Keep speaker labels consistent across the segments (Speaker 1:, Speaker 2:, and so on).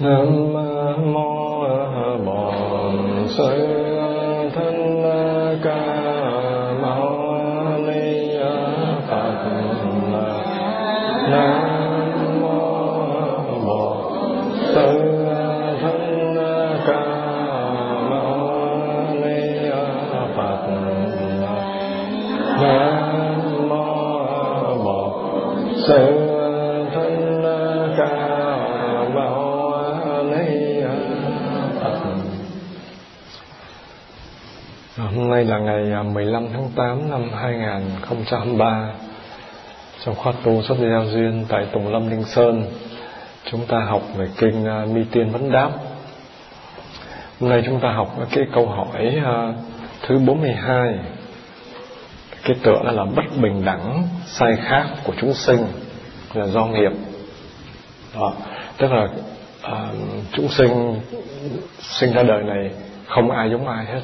Speaker 1: Nam mô Bổn Sư Thích Ca Mâu Ni Phật. Nam ngày à, 15 tháng 8 năm 2023 Trong khóa tu xuất gia giao duyên tại Tùng Lâm Linh Sơn Chúng ta học về kinh à, Mi Tiên Vấn Đáp. Hôm nay chúng ta học cái câu hỏi à, thứ 42 Cái tựa đó là bất bình đẳng sai khác của chúng sinh là do nghiệp. Đó. Tức là à, chúng sinh sinh ra đời này không ai giống ai hết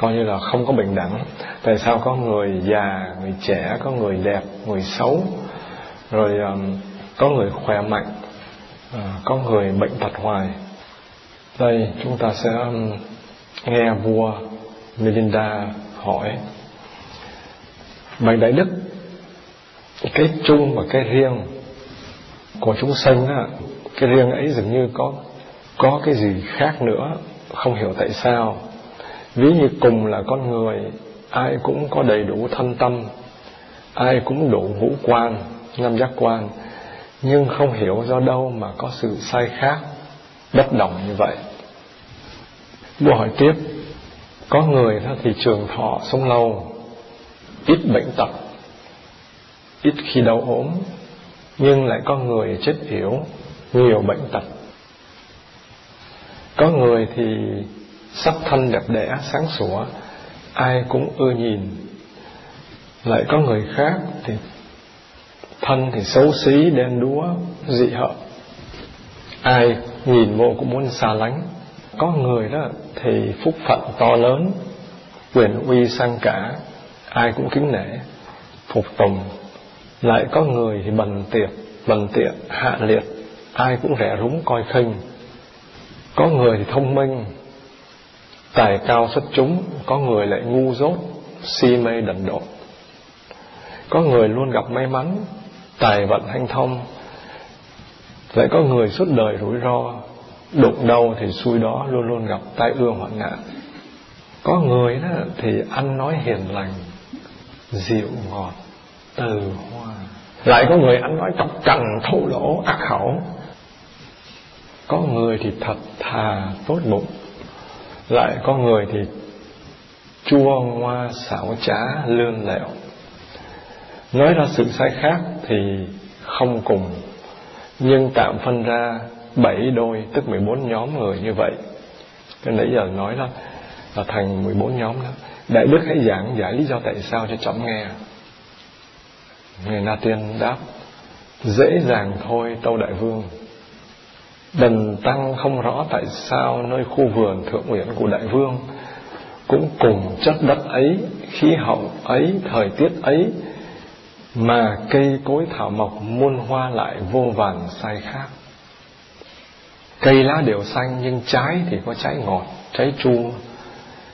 Speaker 1: coi như là không có bình đẳng. Tại sao có người già người trẻ có người đẹp người xấu? Rồi um, có người khỏe mạnh uh, có người bệnh tật hoài. Đây chúng ta sẽ um, nghe vua Melinda hỏi. Bạch đại đức cái chung và cái riêng của chúng sinh á cái riêng ấy dường như có có cái gì khác nữa? Không hiểu tại sao ví như cùng là con người, ai cũng có đầy đủ thân tâm, ai cũng đủ ngũ quan, năm giác quan, nhưng không hiểu do đâu mà có sự sai khác, bất đồng như vậy. Vua hỏi tiếp, có người thì trường thọ sống lâu, ít bệnh tật, ít khi đau ốm, nhưng lại có người chết yếu nhiều bệnh tật. Có người thì sắc thanh đẹp đẽ, sáng sủa, ai cũng ưa nhìn. Lại có người khác thì thân thì xấu xí, đen đúa, dị hợm. Ai nhìn vô cũng muốn xa lánh. Có người đó thì phúc phận to lớn, quyền uy sang cả, ai cũng kính nể, phục tùng. Lại có người thì bần tiệc, bần tiện hạ liệt, ai cũng rẻ rúng coi khinh. Có người thì thông minh tài cao xuất chúng, có người lại ngu dốt, si mê đần độn có người luôn gặp may mắn, tài vận hanh thông. Lại có người suốt đời rủi ro đụng đâu thì xui đó luôn luôn gặp tai ương hoạn nạn. Có người đó thì ăn nói hiền lành, dịu ngọt, từ hoa. Lại có người ăn nói chọc cằn thô lỗ, ác khẩu. Có người thì thật thà tốt bụng lại có người thì chua ngoa xảo trá, lươn lẹo. Nói ra sự sai khác thì không cùng, nhưng tạm phân ra bảy đôi, tức 14 nhóm người như vậy. Cái nãy giờ nói đó, là thành 14 nhóm đó. Đại đức hãy giảng giải lý do tại sao cho chậm nghe. Người na tiên đáp, dễ dàng thôi, tâu đại vương đần tăng không rõ tại sao nơi khu vườn thượng uyển của đại vương cũng cùng chất đất ấy, khí hậu ấy, thời tiết ấy mà cây cối thảo mộc muôn hoa lại vô vàn sai khác. Cây lá đều xanh nhưng trái thì có trái ngọt, trái chua,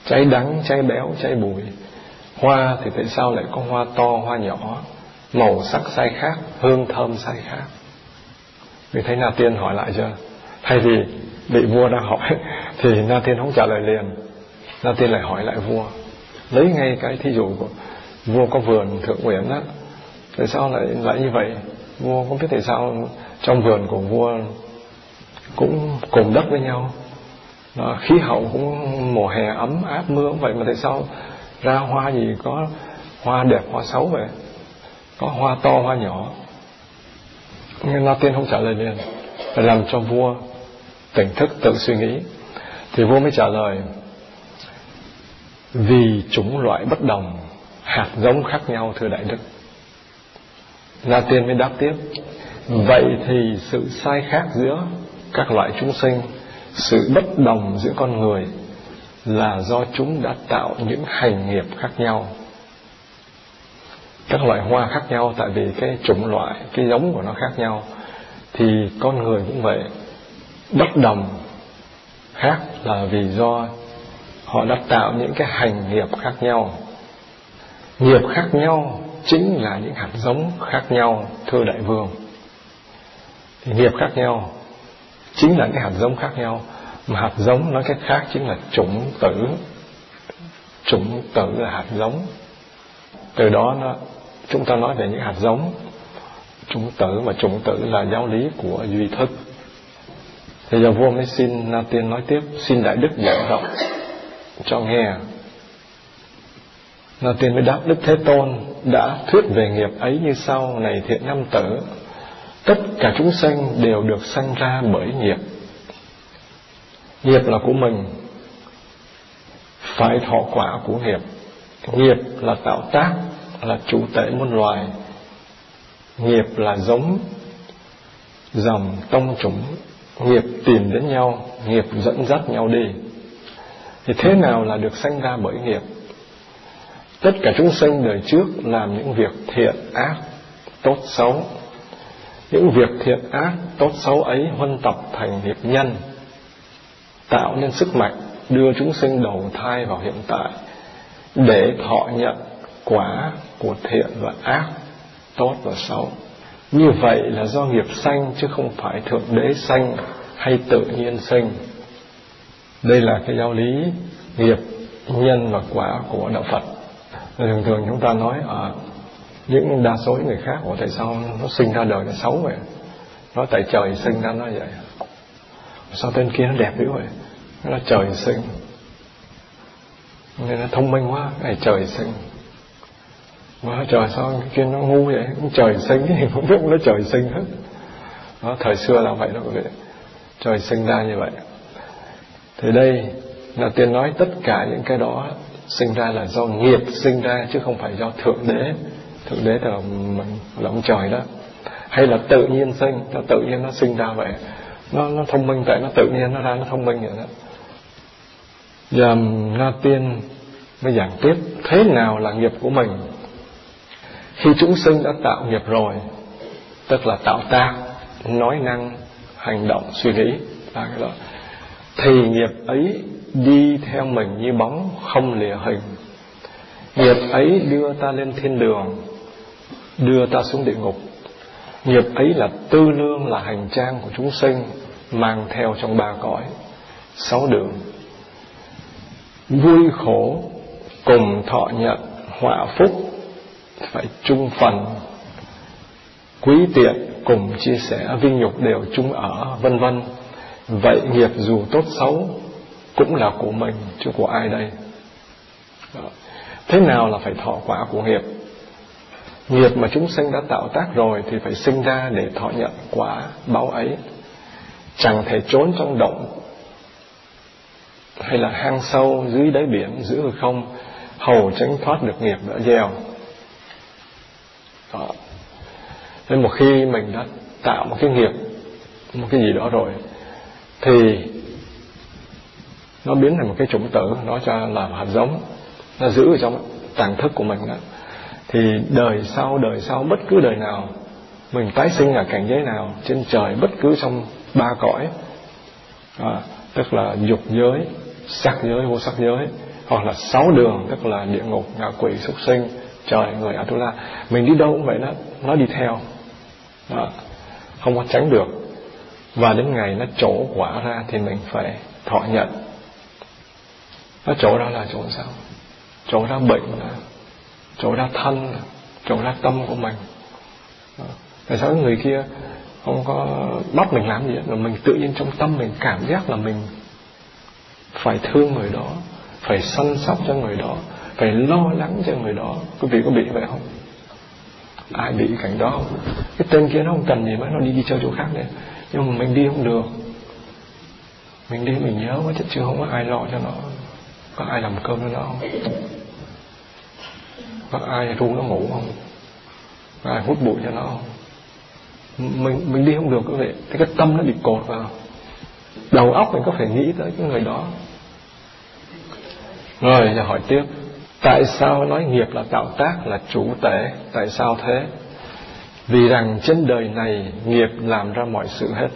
Speaker 1: trái đắng, trái béo, trái bùi. Hoa thì tại sao lại có hoa to, hoa nhỏ, màu sắc sai khác, hương thơm sai khác. Vì thấy nào Tiên hỏi lại chưa? Thay vì bị vua đang hỏi thì Na Tiên không trả lời liền. Na Tiên lại hỏi lại vua. Lấy ngay cái thí dụ của vua có vườn thượng uyển á Tại sao lại lại như vậy? Vua không biết tại sao trong vườn của vua cũng cùng đất với nhau. Đó, khí hậu cũng mùa hè ấm áp mưa cũng vậy mà tại sao ra hoa gì có hoa đẹp hoa xấu vậy? Có hoa to hoa nhỏ nhưng La Tiên không trả lời liền Phải làm cho vua tỉnh thức tự suy nghĩ, Thì vua mới trả lời, Vì chúng loại bất đồng, Hạt giống khác nhau, thưa Đại Đức. La Tiên mới đáp tiếp, Vậy thì sự sai khác giữa các loại chúng sinh, Sự bất đồng giữa con người Là do chúng đã tạo những hành nghiệp khác nhau. Các loại hoa khác nhau, tại vì cái chủng loại, cái giống của nó khác nhau, thì con người cũng vậy bất đồng khác là vì do họ đã tạo những cái hành nghiệp khác nhau. Nghiệp khác nhau chính là những hạt giống khác nhau, thưa đại vương. Thì nghiệp khác nhau chính là những hạt giống khác nhau, mà hạt giống nói cách khác chính là chủng tử. Chủng tử là hạt giống. Từ đó nó, chúng ta nói về những hạt giống. Chủng tử và chủng tử là giáo lý của duy thức thì giờ vua mới xin na tiên nói tiếp, xin đại đức giảng rộng cho nghe. Na tiên mới đáp, đức thế tôn đã thuyết về nghiệp ấy như sau, này thiện nam tử, tất cả chúng sanh đều được sanh ra bởi nghiệp. Nghiệp là của mình, phải thọ quả của nghiệp. Nghiệp là tạo tác, là chủ tể muôn loài. Nghiệp là giống dòng tông chủng nghiệp tìm đến nhau, nghiệp dẫn dắt nhau đi. Thì thế nào là được sanh ra bởi nghiệp? Tất cả chúng sinh đời trước làm những việc thiện ác, tốt xấu. Những việc thiện ác, tốt xấu ấy huân tập thành nghiệp nhân, tạo nên sức mạnh, đưa chúng sinh đầu thai vào hiện tại, để thọ nhận quả của thiện và ác, tốt và xấu như vậy là do nghiệp sanh chứ không phải thượng đế sanh hay tự nhiên sinh đây là cái giáo lý nghiệp nhân và quả của đạo phật. Thường thường chúng ta nói ở những đa số những người khác của tại sao nó sinh ra đời nó xấu vậy? Nó tại trời sinh ra nó vậy. Sao tên kia nó đẹp dữ vậy? Nó là trời sinh. Nên nó thông minh quá này trời sinh mà trời sao cái kia nó ngu vậy? Cũng trời sinh thì không biết nó trời sinh hết. Đó, thời xưa là vậy đó quý vị. Trời sinh ra như vậy. Thì đây là tiên nói tất cả những cái đó sinh ra là do nghiệp sinh ra chứ không phải do thượng đế. Thượng đế là là ông trời đó. Hay là tự nhiên sinh nó tự nhiên nó sinh ra vậy. Nó nó thông minh tại nó tự nhiên nó ra nó thông minh vậy đó. Giờ um, na tiên mới giảng tiếp thế nào là nghiệp của mình khi chúng sinh đã tạo nghiệp rồi, tức là tạo tác, nói năng, hành động, suy nghĩ là cái đó, thì nghiệp ấy đi theo mình như bóng không lìa hình. Nghiệp ấy đưa ta lên thiên đường, đưa ta xuống địa ngục. Nghiệp ấy là tư lương, là hành trang của chúng sinh, mang theo trong ba cõi. Sáu đường. Vui khổ, cùng thọ nhận họa phúc phải chung phần. Quý tiện cùng chia sẻ vinh nhục đều chung ở, vân vân. Vậy nghiệp dù tốt xấu cũng là của mình, chứ của ai đây? Thế nào là phải thọ quả của nghiệp? Nghiệp mà chúng sinh đã tạo tác rồi thì phải sinh ra để thọ nhận quả báo ấy. Chẳng thể trốn trong động hay là hang sâu dưới đáy biển giữ hư không? Hầu tránh thoát được nghiệp đã gieo đó. nên một khi mình đã tạo một cái nghiệp một cái gì đó rồi thì nó biến thành một cái chủng tử nó cho làm hạt giống nó giữ ở trong tàng thức của mình đó thì đời sau đời sau bất cứ đời nào mình tái sinh ở cảnh giới nào trên trời bất cứ trong ba cõi à, tức là dục giới sắc giới vô sắc giới hoặc là sáu đường tức là địa ngục ngạ quỷ súc sinh trời, người atula mình đi đâu cũng vậy đó, nó đi theo. Đó. không có tránh được. Và đến ngày nó trổ quả ra thì mình phải thọ nhận. Nó trổ ra là chỗ sao? Trổ ra bệnh là, trổ ra thân là, trổ ra tâm của mình. Tại sao người kia không có bắt mình làm gì hết? Mà mình tự nhiên trong tâm mình cảm giác là mình phải thương người đó, phải săn sóc cho người đó phải lo lắng cho người đó. Quý vị có bị vậy không? Ai bị cảnh đó không? Cái tên kia nó không cần gì mà nó đi đi chơi chỗ khác đấy nhưng mà mình đi không được. Mình đi mình nhớ quá, chứ chưa không có ai lo cho nó. Có ai làm cơm cho nó không? Có ai ru nó ngủ không? Có ai hút bụi cho nó không? Mình mình đi không được, quý vị. Cái cái tâm nó bị cột vào. Đầu óc mình có phải nghĩ tới cái người đó. Rồi, giờ hỏi tiếp tại sao nói nghiệp là tạo tác, là chủ tể? Tại sao thế? Vì rằng trên đời này nghiệp làm ra mọi sự hết.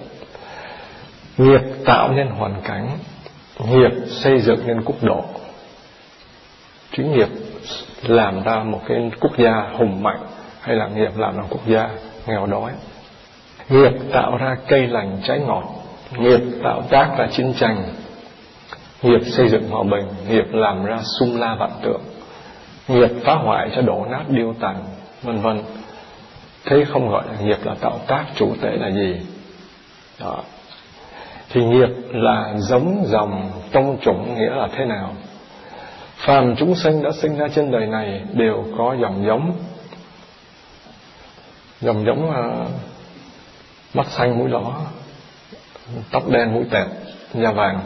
Speaker 1: Nghiệp tạo nên hoàn cảnh, nghiệp xây dựng nên quốc độ. Chính nghiệp làm ra một cái quốc gia hùng mạnh hay là nghiệp làm ra quốc gia nghèo đói. Nghiệp tạo ra cây lành trái ngọt, nghiệp tạo tác ra chiến tranh, nghiệp xây dựng hòa bình, nghiệp làm ra sung la vạn tượng nghiệp phá hoại cho đổ nát điêu tàn vân vân. Thế không gọi là nghiệp là tạo tác chủ tệ là gì? Đó. Thì nghiệp là giống dòng tông chủng nghĩa là thế nào? Phàm chúng sinh đã sinh ra trên đời này đều có dòng giống. Dòng giống uh, mắt xanh mũi đỏ tóc đen mũi tẹt da vàng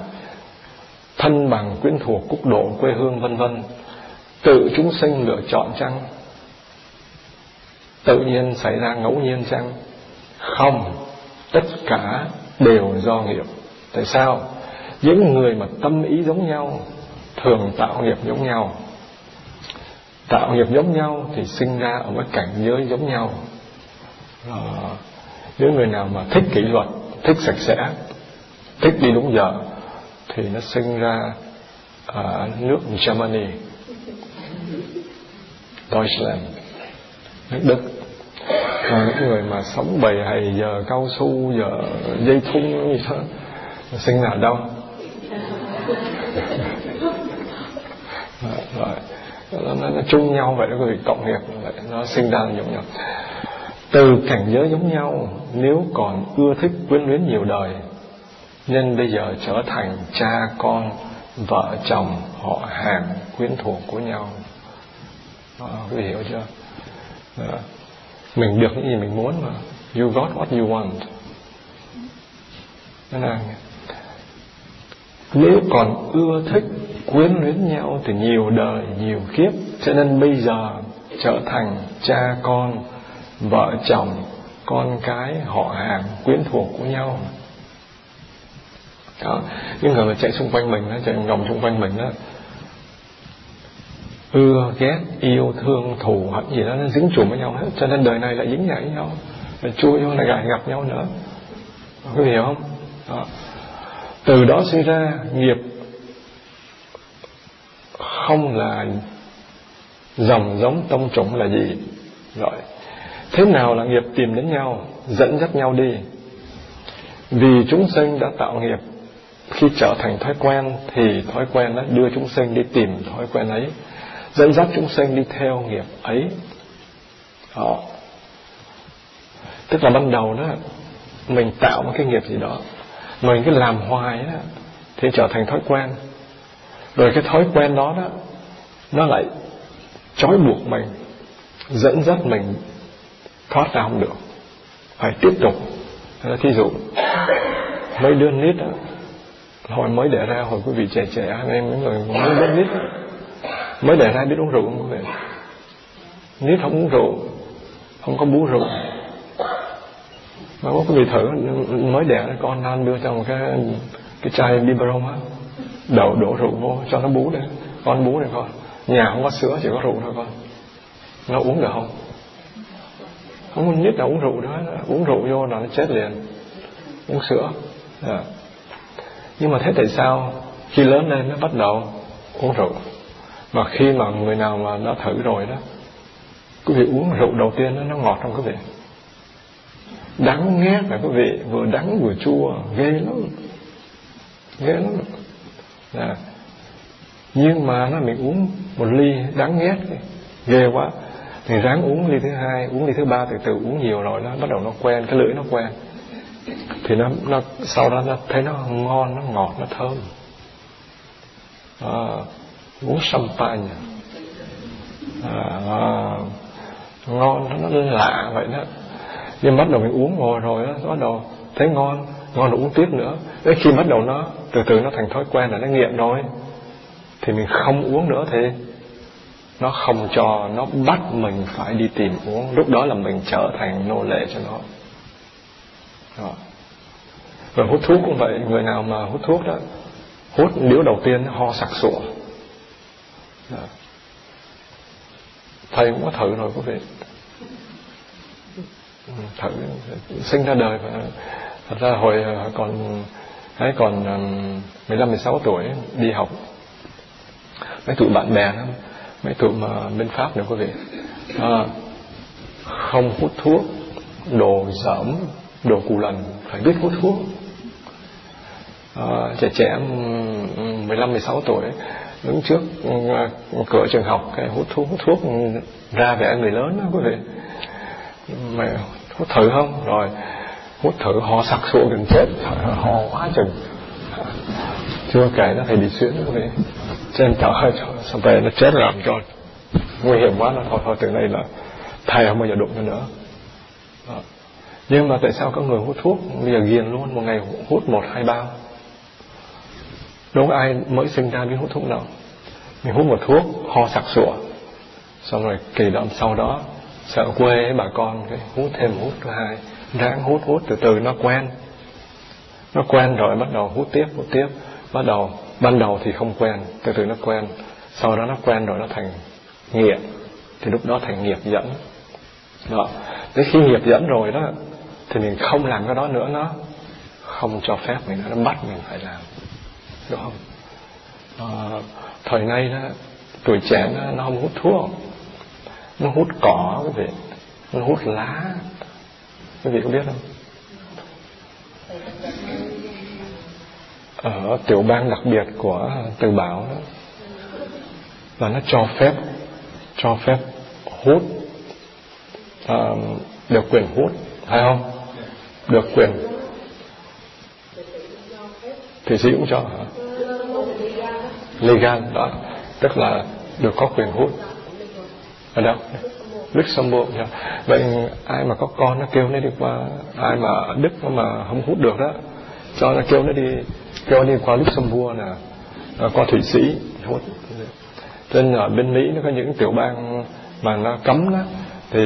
Speaker 1: thân bằng quyến thuộc quốc độ quê hương vân vân tự chúng sinh lựa chọn chăng? Tự nhiên xảy ra ngẫu nhiên chăng? Không. Tất cả đều do nghiệp. Tại sao? Những người mà tâm ý giống nhau thường tạo nghiệp giống nhau. Tạo nghiệp giống nhau thì sinh ra ở một cảnh giới giống nhau. À, những người nào mà thích kỷ luật thích sạch sẽ thích đi đúng giờ thì nó sinh ra ở nước Germany. Deutschland nước Đức. Và những người mà sống bầy hầy giờ cao su giờ dây thun như thế sinh ra đâu. Rồi. Nó, nó, nó chung nhau vậy đó quý vị cộng nghiệp vậy nó sinh ra giống nhau. Từ cảnh giới giống nhau nếu còn ưa thích quyến luyến nhiều đời nên bây giờ trở thành cha con vợ chồng họ hàng quyến thuộc của nhau. Ờ, quý vị hiểu chưa? À, mình được những gì mình muốn mà. You got what you want. Thế là nếu còn ưa thích quyến luyến nhau thì nhiều đời nhiều kiếp cho nên bây giờ trở thành cha con vợ chồng con cái họ hàng quyến thuộc của nhau. Đó. Những người mà chạy xung quanh mình đó chạy vòng xung quanh mình đó ưa, ghét, yêu, thương, thù, hận gì đó, nó dính chùm với nhau hết. Cho nên đời này lại dính nhảy với nhau. Lại chui vô lại gài gặp nhau nữa. Có hiểu không? Đó. từ đó sinh ra nghiệp không là dòng giống tông chủng là gì? Rồi. Thế nào là nghiệp tìm đến nhau, dẫn dắt nhau đi? Vì chúng sinh đã tạo nghiệp, khi trở thành thói quen thì thói quen đó đưa chúng sinh đi tìm thói quen ấy dẫn dắt chúng sanh đi theo nghiệp ấy. Đó. tức là ban đầu đó mình tạo một cái nghiệp gì đó mình cứ làm hoài đó thì trở thành thói quen. Rồi cái thói quen đó đó nó lại trói buộc mình dẫn dắt mình thoát ra không được. Phải tiếp tục. Ờ, thí dụ mấy đứa nít đó, hồi mới đẻ ra hồi quý vị trẻ trẻ anh em những người mới đứa nít đó, mới đẻ ra biết uống rượu không quý vị nếu không uống rượu, không có bú rượu, mà có quý vị thử, mới đẻ ra con đang đưa cho một cái cái chai biberon á đổ đổ rượu vô, cho nó bú đi con bú này con. Nhà không có sữa, chỉ có rượu thôi con. Nó uống được không? Không nhất là uống rượu đó, uống rượu vô là nó chết liền. Uống sữa. À. nhưng mà thế tại sao khi lớn lên nó bắt đầu uống rượu? Mà khi mà người nào mà đã thử rồi đó quý vị uống rượu đầu tiên đó, nó ngọt không quý vị. Đắng nghe phải quý vị vừa đắng vừa chua ghê lắm. Ghê lắm. À. nhưng mà nó mình uống một ly đắng ghét ghê quá. Thì ráng uống ly thứ hai uống ly thứ ba từ từ uống nhiều rồi nó bắt đầu nó quen cái lưỡi nó quen. Thì nó nó sau đó nó thấy nó ngon nó ngọt nó thơm. À, uống champagne à, à, ngon nó, nó lạ vậy đó. Nhưng bắt đầu mình uống ngồi rồi đó bắt đầu thấy ngon ngon là uống tiếp nữa. Đến khi bắt đầu nó từ từ nó thành thói quen là nó nghiện rồi thì mình không uống nữa thì nó không cho nó bắt mình phải đi tìm uống. Lúc đó là mình trở thành nô lệ cho nó. Đó. rồi hút thuốc cũng vậy người nào mà hút thuốc đó hút điếu đầu tiên ho sặc sụa. Dạ. thầy cũng có thử rồi quý vị ừ, thử. Sinh ra đời và thật ra hồi à, còn Đấy còn à, 15 16 tuổi đi học. Mấy tụi bạn bè lắm mấy tụi mà bên Pháp nữa quý vị à, không hút thuốc đồ dởm đồ cù lần phải biết hút thuốc. À, trẻ trẻ ừ, ừ, 15 16 tuổi đứng trước ừ, à, cửa trường học, cái hút thuốc hút thuốc ra vẻ người lớn đó, quý vị. Mày hút thử không? Rồi, hút thử, ho sặc sụa gần chết, ho quá chừng. Chưa kể nó phải bị xuyến quý vị. Trên trời ơi sao về nó chết làm cho nguy hiểm quá, nó thôi thôi, từ đây là thầy không bao giờ đụng nó nữa. Đó. nhưng mà tại sao có người hút thuốc? Bây giờ ghiền luôn, một ngày hút một, hai bao đâu có ai mới sinh ra biết hút thuốc đâu mình hút một thuốc, ho sặc sụa. Xong rồi kỳ đoạn sau đó, sợ quê bà con cái hút thêm hút thứ hai. Ráng hút hút, từ từ, nó quen. Nó quen rồi, bắt đầu hút tiếp hút tiếp. Bắt đầu, ban đầu thì không quen, từ từ nó quen. Sau đó nó quen rồi, nó thành nghiện thì lúc đó thành nghiệp dẫn. Đó. Đến khi nghiệp dẫn rồi đó, thì mình không làm cái đó nữa, nó không cho phép mình nó bắt mình phải làm đúng không? À, thời nay đó tuổi trẻ nó, nó không hút thuốc. Nó hút cỏ quý vị. Nó hút lá. Quý vị có biết không? Ở tiểu bang đặc biệt của từ bảo đó là nó cho phép cho phép hút à, được quyền hút hay không? Được quyền thì sĩ cũng cho. Hả legal đó. Tức là được có quyền hút ở đâu Luxembourg nha. vậy ai mà có con nó kêu nó đi qua ai mà ở Đức mà không hút được đó cho nó kêu nó đi kêu nó đi qua Luxembourg nè. Qua Thụy Sĩ hút. Trên ở bên Mỹ nó có những tiểu bang mà nó cấm đó. Thì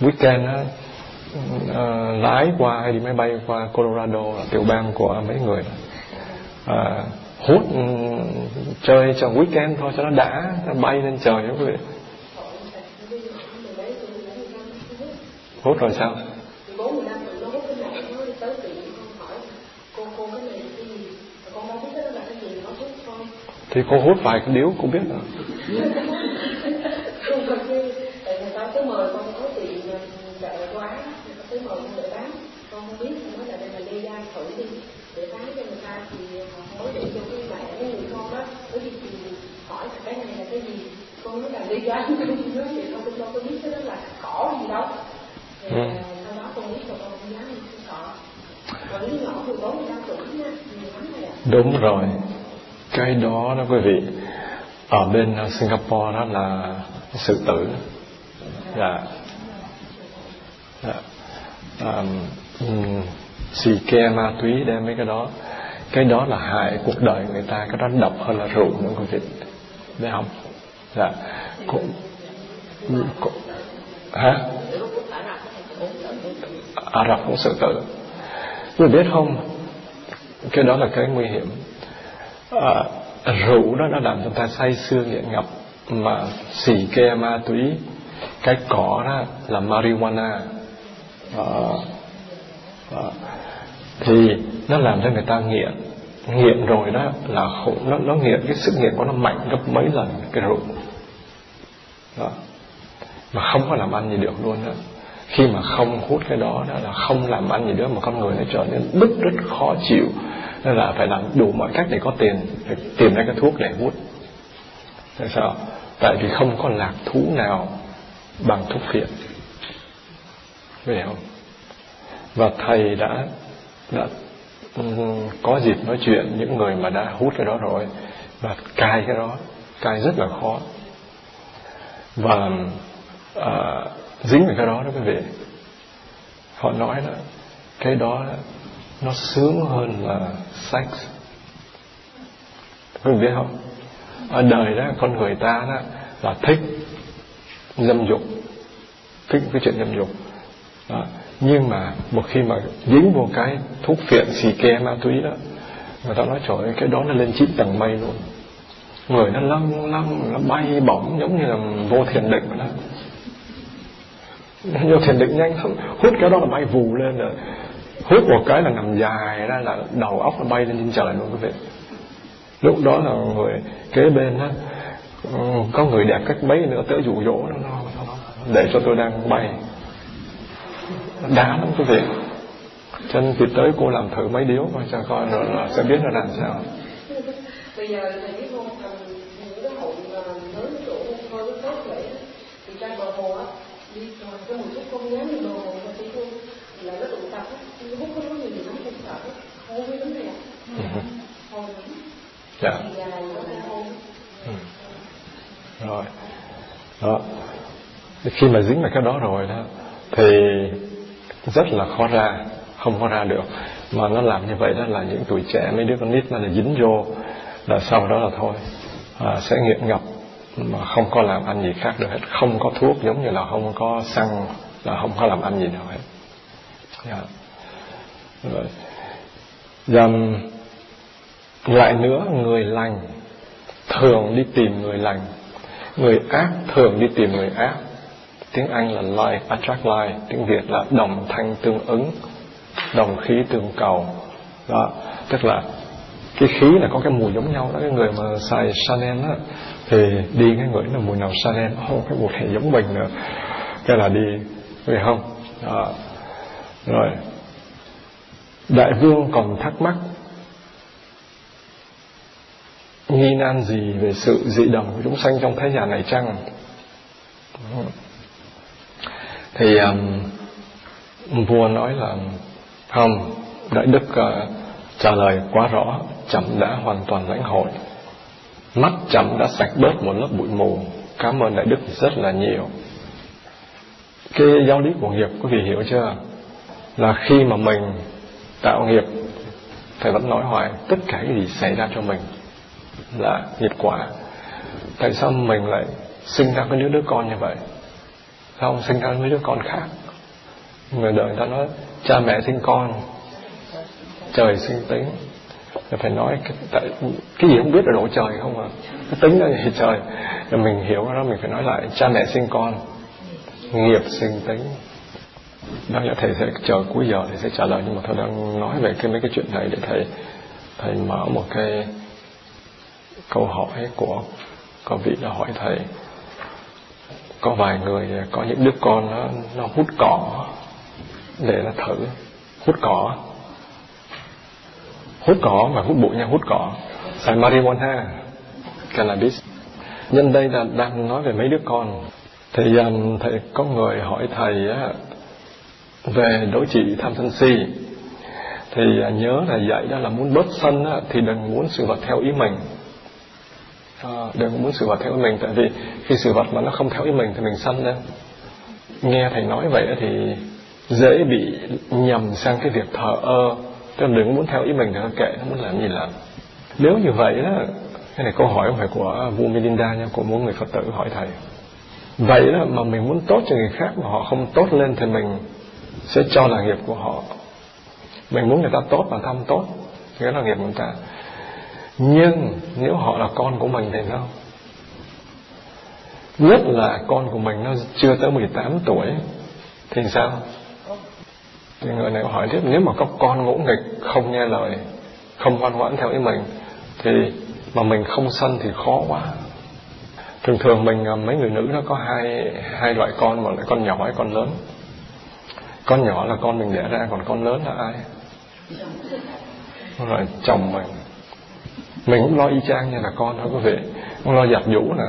Speaker 1: weekend đó, uh, ờ, lái qua hay đi máy bay qua Colorado là tiểu bang của mấy người à, hút ừ, chơi trong weekend thôi cho nó đã nó bay lên trời quý vị. Hút rồi sao? Thì cô hút vài cái điếu cô biết rồi.
Speaker 2: thì nói để cho cái mẹ cái người con đó có đi thì hỏi là cái này là cái gì? Con nói là lê gia nói vậy con con có biết cái đó là cỏ gì đâu. Thì ừ. sau đó con biết rồi con không dám không sợ. Còn đứa nhỏ 14 15 tuổi nha nhiều lắm rồi ạ.
Speaker 1: Đúng rồi. Cái đó đó quý vị ở bên Singapore đó là sự tử. Dạ. Dạ. À, xì ke ma túy đem mấy cái đó cái đó là hại cuộc đời người ta cái đó độc hơn là rượu nữa quý vị thấy không? Dạ. Cũng, cũng hả? Ả Rập cũng sự tử quý biết không? Cái đó là cái nguy hiểm. À, rượu đó nó làm cho ta say sưa nghiện ngập mà xì ke ma túy cái cỏ đó là marijuana. À, à, thì nó làm cho người ta nghiện. Nghiện rồi đó là khổ. Nó nó nghiện, cái sức nghiện của nó mạnh gấp mấy lần cái rượu đó. mà không có làm ăn gì được luôn đó khi mà không hút cái đó đó là không làm ăn gì nữa mà con người nó trở nên bứt rất khó chịu. Nên là phải làm đủ mọi cách để có tiền, để tìm ra cái thuốc để hút. Tại sao? Tại vì không có lạc thú nào bằng thuốc phiện. Hiểu không? Và thầy đã đã có dịp nói chuyện những người mà đã hút cái đó rồi và cai cái đó cai rất là khó. Và à, dính về cái đó đó quý vị. Họ nói là cái đó nó sướng hơn là sex. Quý vị biết không? Ở đời đó con người ta đó là thích dâm dục thích cái chuyện dâm dục. Đó nhưng mà một khi mà dính vô cái thuốc phiện xì ke ma túy đó người ta nói trời ơi cái đó nó lên chín tầng mây luôn. Người nó lăn lăn nó bay bổng giống như là vô thiền định vậy đó. Vô thiền định nhanh lắm. Hút cái đó là bay vù lên rồi. Hút một cái là nằm dài ra là đầu óc nó bay lên trên trời luôn quý vị. Lúc đó là người kế bên á ừ, có người đẹp cách mấy nữa tới dụ dỗ nó, nó, nó để cho tôi đang bay đá lắm quý vị. Cho nên thì tới cô làm thử mấy điếu coi cho coi rồi là sẽ biết nó làm sao.
Speaker 2: Bây giờ thầy biết không những cái hội mà mới chỗ coi cái tốt vậy thì ra bờ hồ á đi rồi cái một chút con nhớ bờ hồ mà tí luôn là nó tụ tập hút không có nhiều gì lắm không sợ hôn với vấn đề hôn
Speaker 1: dạ. Ừ. rồi. Đó. Khi mà dính vào cái đó rồi đó thì rất là khó ra không có ra được. Mà nó làm như vậy đó là những tuổi trẻ mấy đứa con nít nó là dính vô là sau đó là thôi à, sẽ nghiện ngập mà không có làm ăn gì khác được hết. Không có thuốc giống như là không có xăng là không có làm ăn gì nào hết. Yeah. Dạ. rồi. Lại nữa người lành thường đi tìm người lành. Người ác thường đi tìm người ác tiếng anh là like attract like tiếng việt là đồng thanh tương ứng đồng khí tương cầu. Đó tức là cái khí là có cái mùi giống nhau đó. Cái người mà xài Chanel á thì đi cái người là mùi nào Chanel oh, cái mùi này giống mình nữa. Cái là đi phải không? Đó. rồi. Đại vương còn thắc mắc nghi nan gì về sự dị đồng của chúng sanh trong thế gian này chăng? Thì um, vua nói là không đại đức uh, trả lời quá rõ chậm đã hoàn toàn lãnh hội. Mắt chậm đã sạch bớt một lớp bụi mù. Cảm ơn đại đức rất là nhiều. Cái giáo lý của nghiệp quý vị hiểu chưa? Là khi mà mình tạo nghiệp thầy vẫn nói hoài tất cả cái gì xảy ra cho mình là nghiệp quả. Tại sao mình lại sinh ra cái đứa đứa con như vậy? Xong không sinh ra mấy đứa con khác. Người đời người ta nói cha mẹ sinh con trời sinh tính. Phải nói cái, tại, cái gì không biết là đổ trời không à. Cái tính là gì trời. Rồi mình hiểu đó mình phải nói lại cha mẹ sinh con nghiệp sinh tính. Đó là thầy sẽ chờ cuối giờ thì sẽ trả lời nhưng mà thầy đang nói về cái mấy cái chuyện này để thầy thầy mở một cái câu hỏi của có vị đã hỏi thầy có vài người có những đứa con nó nó hút cỏ để nó thử hút cỏ. Hút cỏ và hút bụi nha hút cỏ. Xài marijuana cannabis. Nhân đây là đang nói về mấy đứa con. Thì um, thầy có người hỏi thầy á, về đối trị tham sân si. Thì à, nhớ là dạy đó là muốn bớt sân á, thì đừng muốn sự vật theo ý mình. Ờ. đừng muốn sự vật theo ý mình, tại vì khi sự vật mà nó không theo ý mình thì mình sân lên. Nghe thầy nói vậy thì dễ bị nhầm sang cái việc thờ ơ. Cho đừng muốn theo ý mình thì nó kệ, nó muốn làm gì làm. Nếu như vậy đó, cái này câu hỏi không phải của vua Melinda nha, của mỗi người Phật tử hỏi thầy. Vậy đó, mà mình muốn tốt cho người khác mà họ không tốt lên thì mình sẽ cho là nghiệp của họ. Mình muốn người ta tốt mà thăm tốt thì cái là nghiệp của người ta nhưng nếu họ là con của mình thì sao? Nhất là con của mình nó chưa tới 18 tuổi thì sao? Thì người này hỏi tiếp, nếu mà có con ngỗ nghịch, không nghe lời, không ngoan ngoãn theo ý mình, thì mà mình không sân thì khó quá. Thường thường mình à, mấy người nữ nó có hai hai loại con, một loại con nhỏ hay con lớn. Con nhỏ là con mình đẻ ra, còn con lớn là ai? Rồi chồng mình mình cũng lo y chang như là con thôi quý vị cũng lo giặt giũ nè.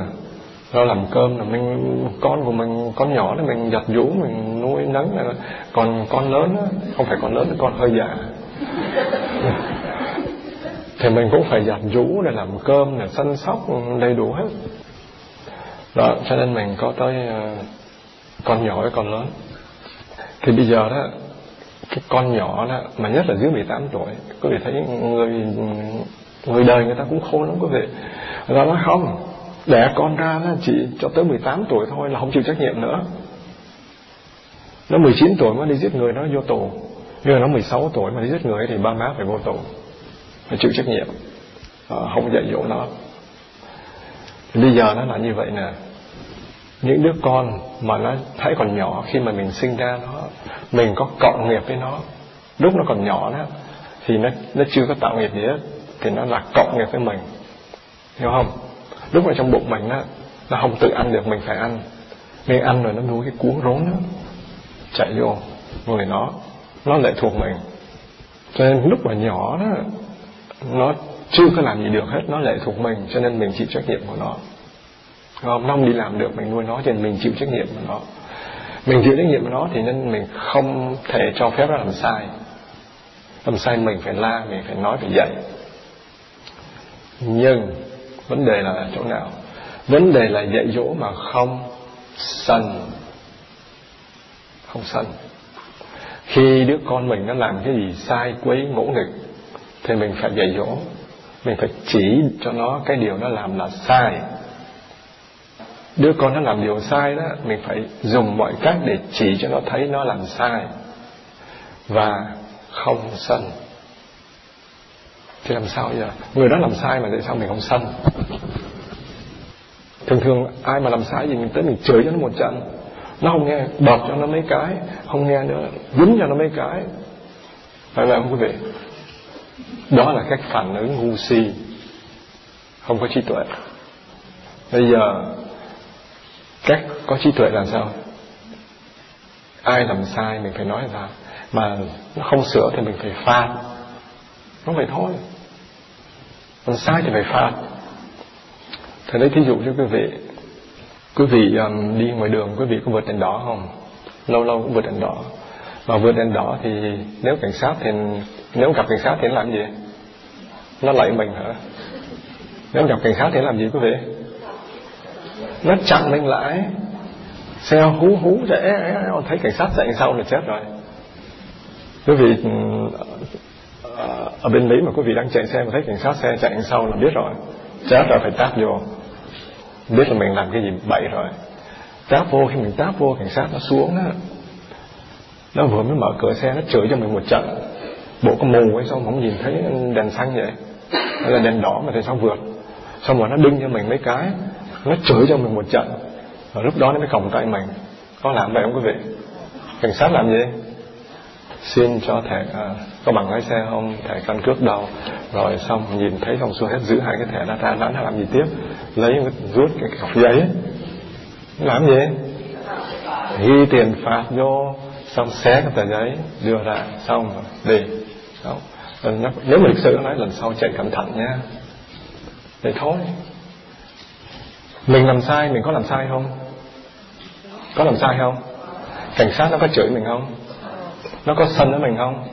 Speaker 1: Lo làm cơm là mình con của mình con nhỏ thì mình giặt giũ mình nuôi nấng này còn con lớn đó, không phải con lớn thì con hơi già. Thì mình cũng phải giặt giũ để làm cơm để săn sóc đầy đủ hết. Đó cho nên mình có tới ờ, con nhỏ với con lớn. Thì bây giờ đó cái con nhỏ đó mà nhất là dưới 18 tuổi có thể thấy người người đời người ta cũng khôn lắm quý vị. Người ta nói không đẻ con ra nó chỉ cho tới 18 tuổi thôi là không chịu trách nhiệm nữa. Nó 19 tuổi mới đi giết người nó vô tù. Nhưng nó 16 tuổi mà đi giết người thì ba má phải vô tù. Phải chịu trách nhiệm. À, không dạy dỗ nó. Bây giờ nó là như vậy nè. Những đứa con mà nó thấy còn nhỏ khi mà mình sinh ra nó mình có cộng nghiệp với nó. Lúc nó còn nhỏ đó thì nó nó chưa có tạo nghiệp gì hết thì nó là cộng nghiệp với mình. Hiểu không? Lúc ở trong bụng mình nó, nó không tự ăn được mình phải ăn. Nên ăn rồi nó nuôi cái cuốn rốn đó chạy vô người nó nó lệ thuộc mình. Cho nên lúc mà nhỏ đó nó chưa có làm gì được hết nó lệ thuộc mình cho nên mình chịu trách nhiệm của nó. Không? Nó không đi làm được mình nuôi nó thì mình chịu trách nhiệm của nó. Mình chịu trách nhiệm của nó thì nên mình không thể cho phép nó làm sai. Làm sai mình phải la mình phải nói phải dạy nhưng vấn đề là ở chỗ nào? Vấn đề là dạy dỗ mà không sân. Không sân. Khi đứa con mình nó làm cái gì sai, quấy, ngỗ nghịch, thì mình phải dạy dỗ. Mình phải chỉ cho nó cái điều nó làm là sai. Đứa con nó làm điều sai đó, mình phải dùng mọi cách để chỉ cho nó thấy nó làm sai. Và không sân thì làm sao giờ? Người đó làm sai mà tại sao mình không sân? Thường thường ai mà làm sai gì mình tới mình chửi cho nó một trận. Nó không nghe, đọt cho nó mấy cái, không nghe nữa, dính cho nó mấy cái. Phải không, quý vị? Đó là cách phản ứng ngu si. Không có trí tuệ. Bây giờ, cách có trí tuệ là sao? Ai làm sai mình phải nói ra. Mà nó không sửa thì mình phải phạt. Nó vậy thôi làm sai thì phải phạt. Thầy lấy thí dụ cho quý vị. Quý vị um, đi ngoài đường quý vị có vượt đèn đỏ không? Lâu lâu cũng vượt đèn đỏ. Mà vượt đèn đỏ thì nếu cảnh sát thì nếu gặp cảnh sát thì làm gì? Nó lạy mình hả? Nếu gặp cảnh sát thì làm gì quý vị? Nó chặn mình lại. Xe hú hú rẽ thấy cảnh sát chạy sau là chết rồi. Quý vị um, ở bên mỹ mà quý vị đang chạy xe mà thấy cảnh sát xe chạy sau là biết rồi. Chết rồi, phải táp vô. Biết là mình làm cái gì bậy rồi. Táp vô, khi mình táp vô, cảnh sát nó xuống á. Nó vừa mới mở cửa xe, nó chửi cho mình một trận. Bộ có mù hay sao không nhìn thấy đèn xanh vậy? Hay là đèn đỏ mà tại sao vượt? Xong rồi nó đinh cho mình mấy cái, nó chửi cho mình một trận. Và lúc đó nó mới còng tay mình. Có làm vậy không quý vị? Cảnh sát làm gì? Xin cho thẻ à, có bằng lái xe không? Thẻ căn cước đâu? Rồi xong nhìn thấy xong xuôi hết giữ hai cái thẻ đó ra đã làm gì tiếp? Lấy rút cái cọc giấy. Làm gì? Ghi tiền phạt vô xong xé cái tờ giấy đưa ra xong rồi đi. Đó. nếu mà lịch sự nói lần sau chạy cẩn thận nha. Để thôi. Mình làm sai mình có làm sai không? Có làm sai không? Cảnh sát nó có chửi mình không? Nó có sân với mình không?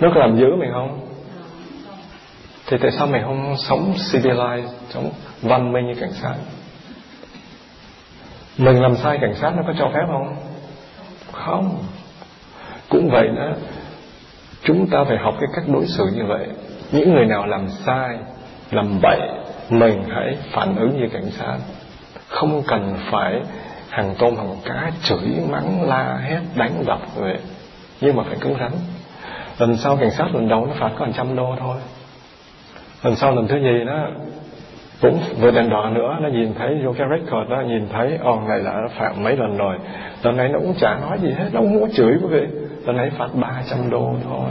Speaker 1: Nó có làm dữ mình không? Thì tại sao mình không sống civilized, sống văn minh như cảnh sát? Mình làm sai cảnh sát nó có cho phép không? Không. Cũng vậy đó, chúng ta phải học cái cách đối xử như vậy. Những người nào làm sai, làm bậy, mình hãy phản ứng như cảnh sát. Không cần phải hàng tôm hàng cá chửi mắng la hét đánh đập vậy nhưng mà phải cứng rắn lần sau cảnh sát lần đầu nó phạt có trăm đô thôi. Lần sau lần thứ nhì nó cũng vượt đèn đỏ nữa, nó nhìn thấy vô cái record đó, nhìn thấy, ồ, ngày là nó phạm mấy lần rồi. Lần này nó cũng chả nói gì hết, nó cũng không có chửi quý vị. Lần này phạt 300 đô thôi.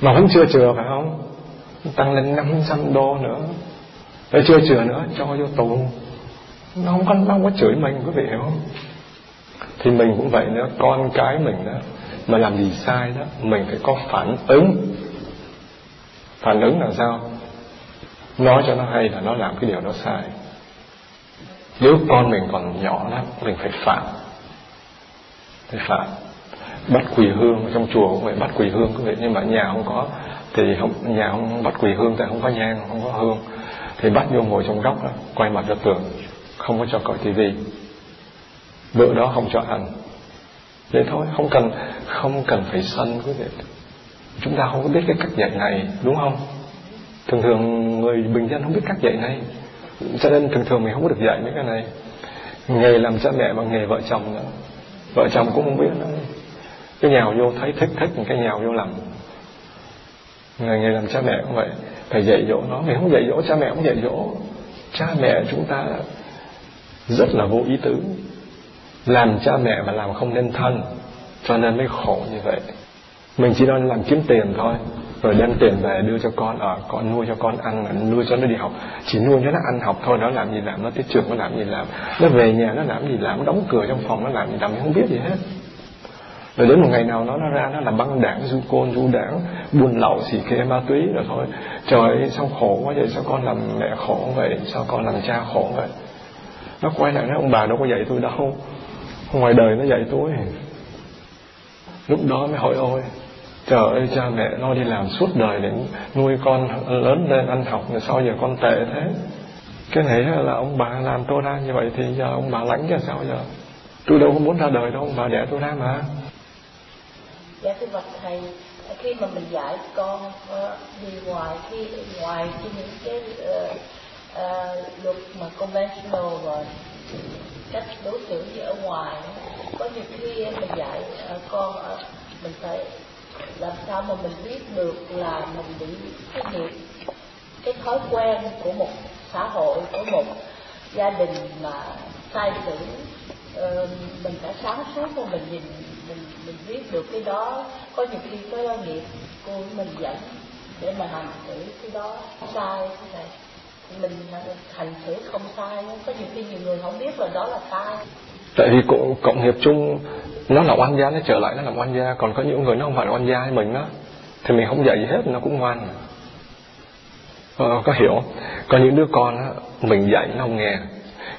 Speaker 1: Mà vẫn chưa chừa, phải không? Tăng lên 500 đô nữa. Đấy chưa chừa nữa, cho vô tù. Nó không có, nó không có chửi mình, quý vị hiểu không? Thì mình cũng vậy nữa, con cái mình đó mà làm gì sai đó mình phải có phản ứng. Phản ứng là sao? Nói cho nó hay là nó làm cái điều đó sai. Nếu con mình còn nhỏ lắm mình phải phạt phải phạt bắt quỳ hương trong chùa cũng phải bắt quỳ hương quý vị nhưng mà nhà không có thì không nhà không bắt quỳ hương tại không có nhang không có hương. Thì bắt vô ngồi trong góc đó, quay mặt ra tường không có cho coi tivi bữa đó không cho ăn vậy thôi, không cần không cần phải sân quý vị. Chúng ta không có biết cái cách dạy này đúng không? Thường thường người bình dân không biết cách dạy này cho nên thường thường mình không có được dạy mấy cái này. Nghề làm cha mẹ bằng nghề vợ chồng nữa. Vợ chồng cũng không biết nữa. Cái nhào vô thấy thích thích, cái nhào vô làm. Người nghề làm cha mẹ cũng vậy. Phải dạy dỗ nó. Mình không dạy dỗ, cha mẹ không dạy dỗ. Cha mẹ chúng ta rất là vô ý tứ làm cha mẹ mà làm không nên thân, cho nên mới khổ như vậy. Mình chỉ đang làm kiếm tiền thôi, rồi đem tiền về đưa cho con ở, con nuôi cho con ăn nuôi cho nó đi học. Chỉ nuôi cho nó ăn học thôi, nó làm gì làm, nó tới trường nó làm gì làm, nó về nhà nó làm gì làm, nó đóng cửa trong phòng nó làm gì làm, mình không biết gì hết. Rồi đến một ngày nào nó nó ra, nó là băng đảng du côn du đảng, buôn lậu, xì kê, ma túy rồi thôi. Trời ơi, sao khổ quá vậy? Sao con làm mẹ khổ vậy? Sao con làm cha khổ vậy? Nó quay lại nói, ông bà đâu có dạy tôi đâu ngoài đời nó dạy tôi. Lúc đó mới hỏi ôi trời ơi cha mẹ lo đi làm suốt đời để nuôi con lớn lên ăn học rồi sao giờ con tệ thế. Cái này là ông bà làm tôi ra như vậy thì giờ ông bà lãnh cho sao giờ? Tôi đâu có muốn ra đời đâu ông bà đẻ tôi ra mà.
Speaker 3: Dạ thưa bậc thầy khi mà mình dạy con ờ, đi ngoài khi ngoài cái những cái uh, uh, luật mà conventional rồi cách đối xử như ở ngoài. Có nhiều khi mình dạy à, con à, mình phải làm sao mà mình biết được là mình bị cái nghiệp cái thói quen của một xã hội của một gia đình mà sai sử. Uh, mình đã sáng suốt mà mình nhìn mình mình biết được cái đó. Có nhiều khi cái nghiệp cô mình dẫn để mà hành xử cái đó sai cái này mình hành xử không sai có nhiều khi nhiều người không biết là đó là sai.
Speaker 1: Tại vì cộng, cộng nghiệp chung nó là oan gia nó trở lại nó là oan gia. Còn có những người nó không phải là oan gia hay mình đó thì mình không dạy gì hết nó cũng ngoan. Ờ, có hiểu có những đứa con á mình dạy nó không nghe.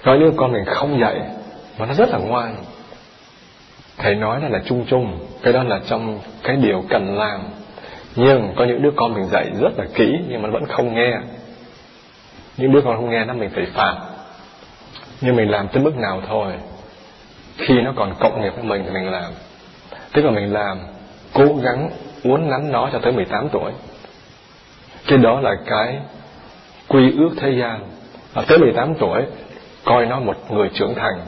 Speaker 1: Có những đứa con mình không dạy mà nó rất là ngoan. Thầy nói là là chung chung cái đó là trong cái điều cần làm. Nhưng có những đứa con mình dạy rất là kỹ nhưng mà vẫn không nghe những đứa con không nghe nó mình phải phạt. Nhưng mình làm tới mức nào thôi. Khi nó còn cộng nghiệp với mình thì mình làm. Tức là mình làm cố gắng uốn nắn nó cho tới 18 tuổi. Cái đó là cái quy ước thế gian. À, tới 18 tuổi coi nó một người trưởng thành.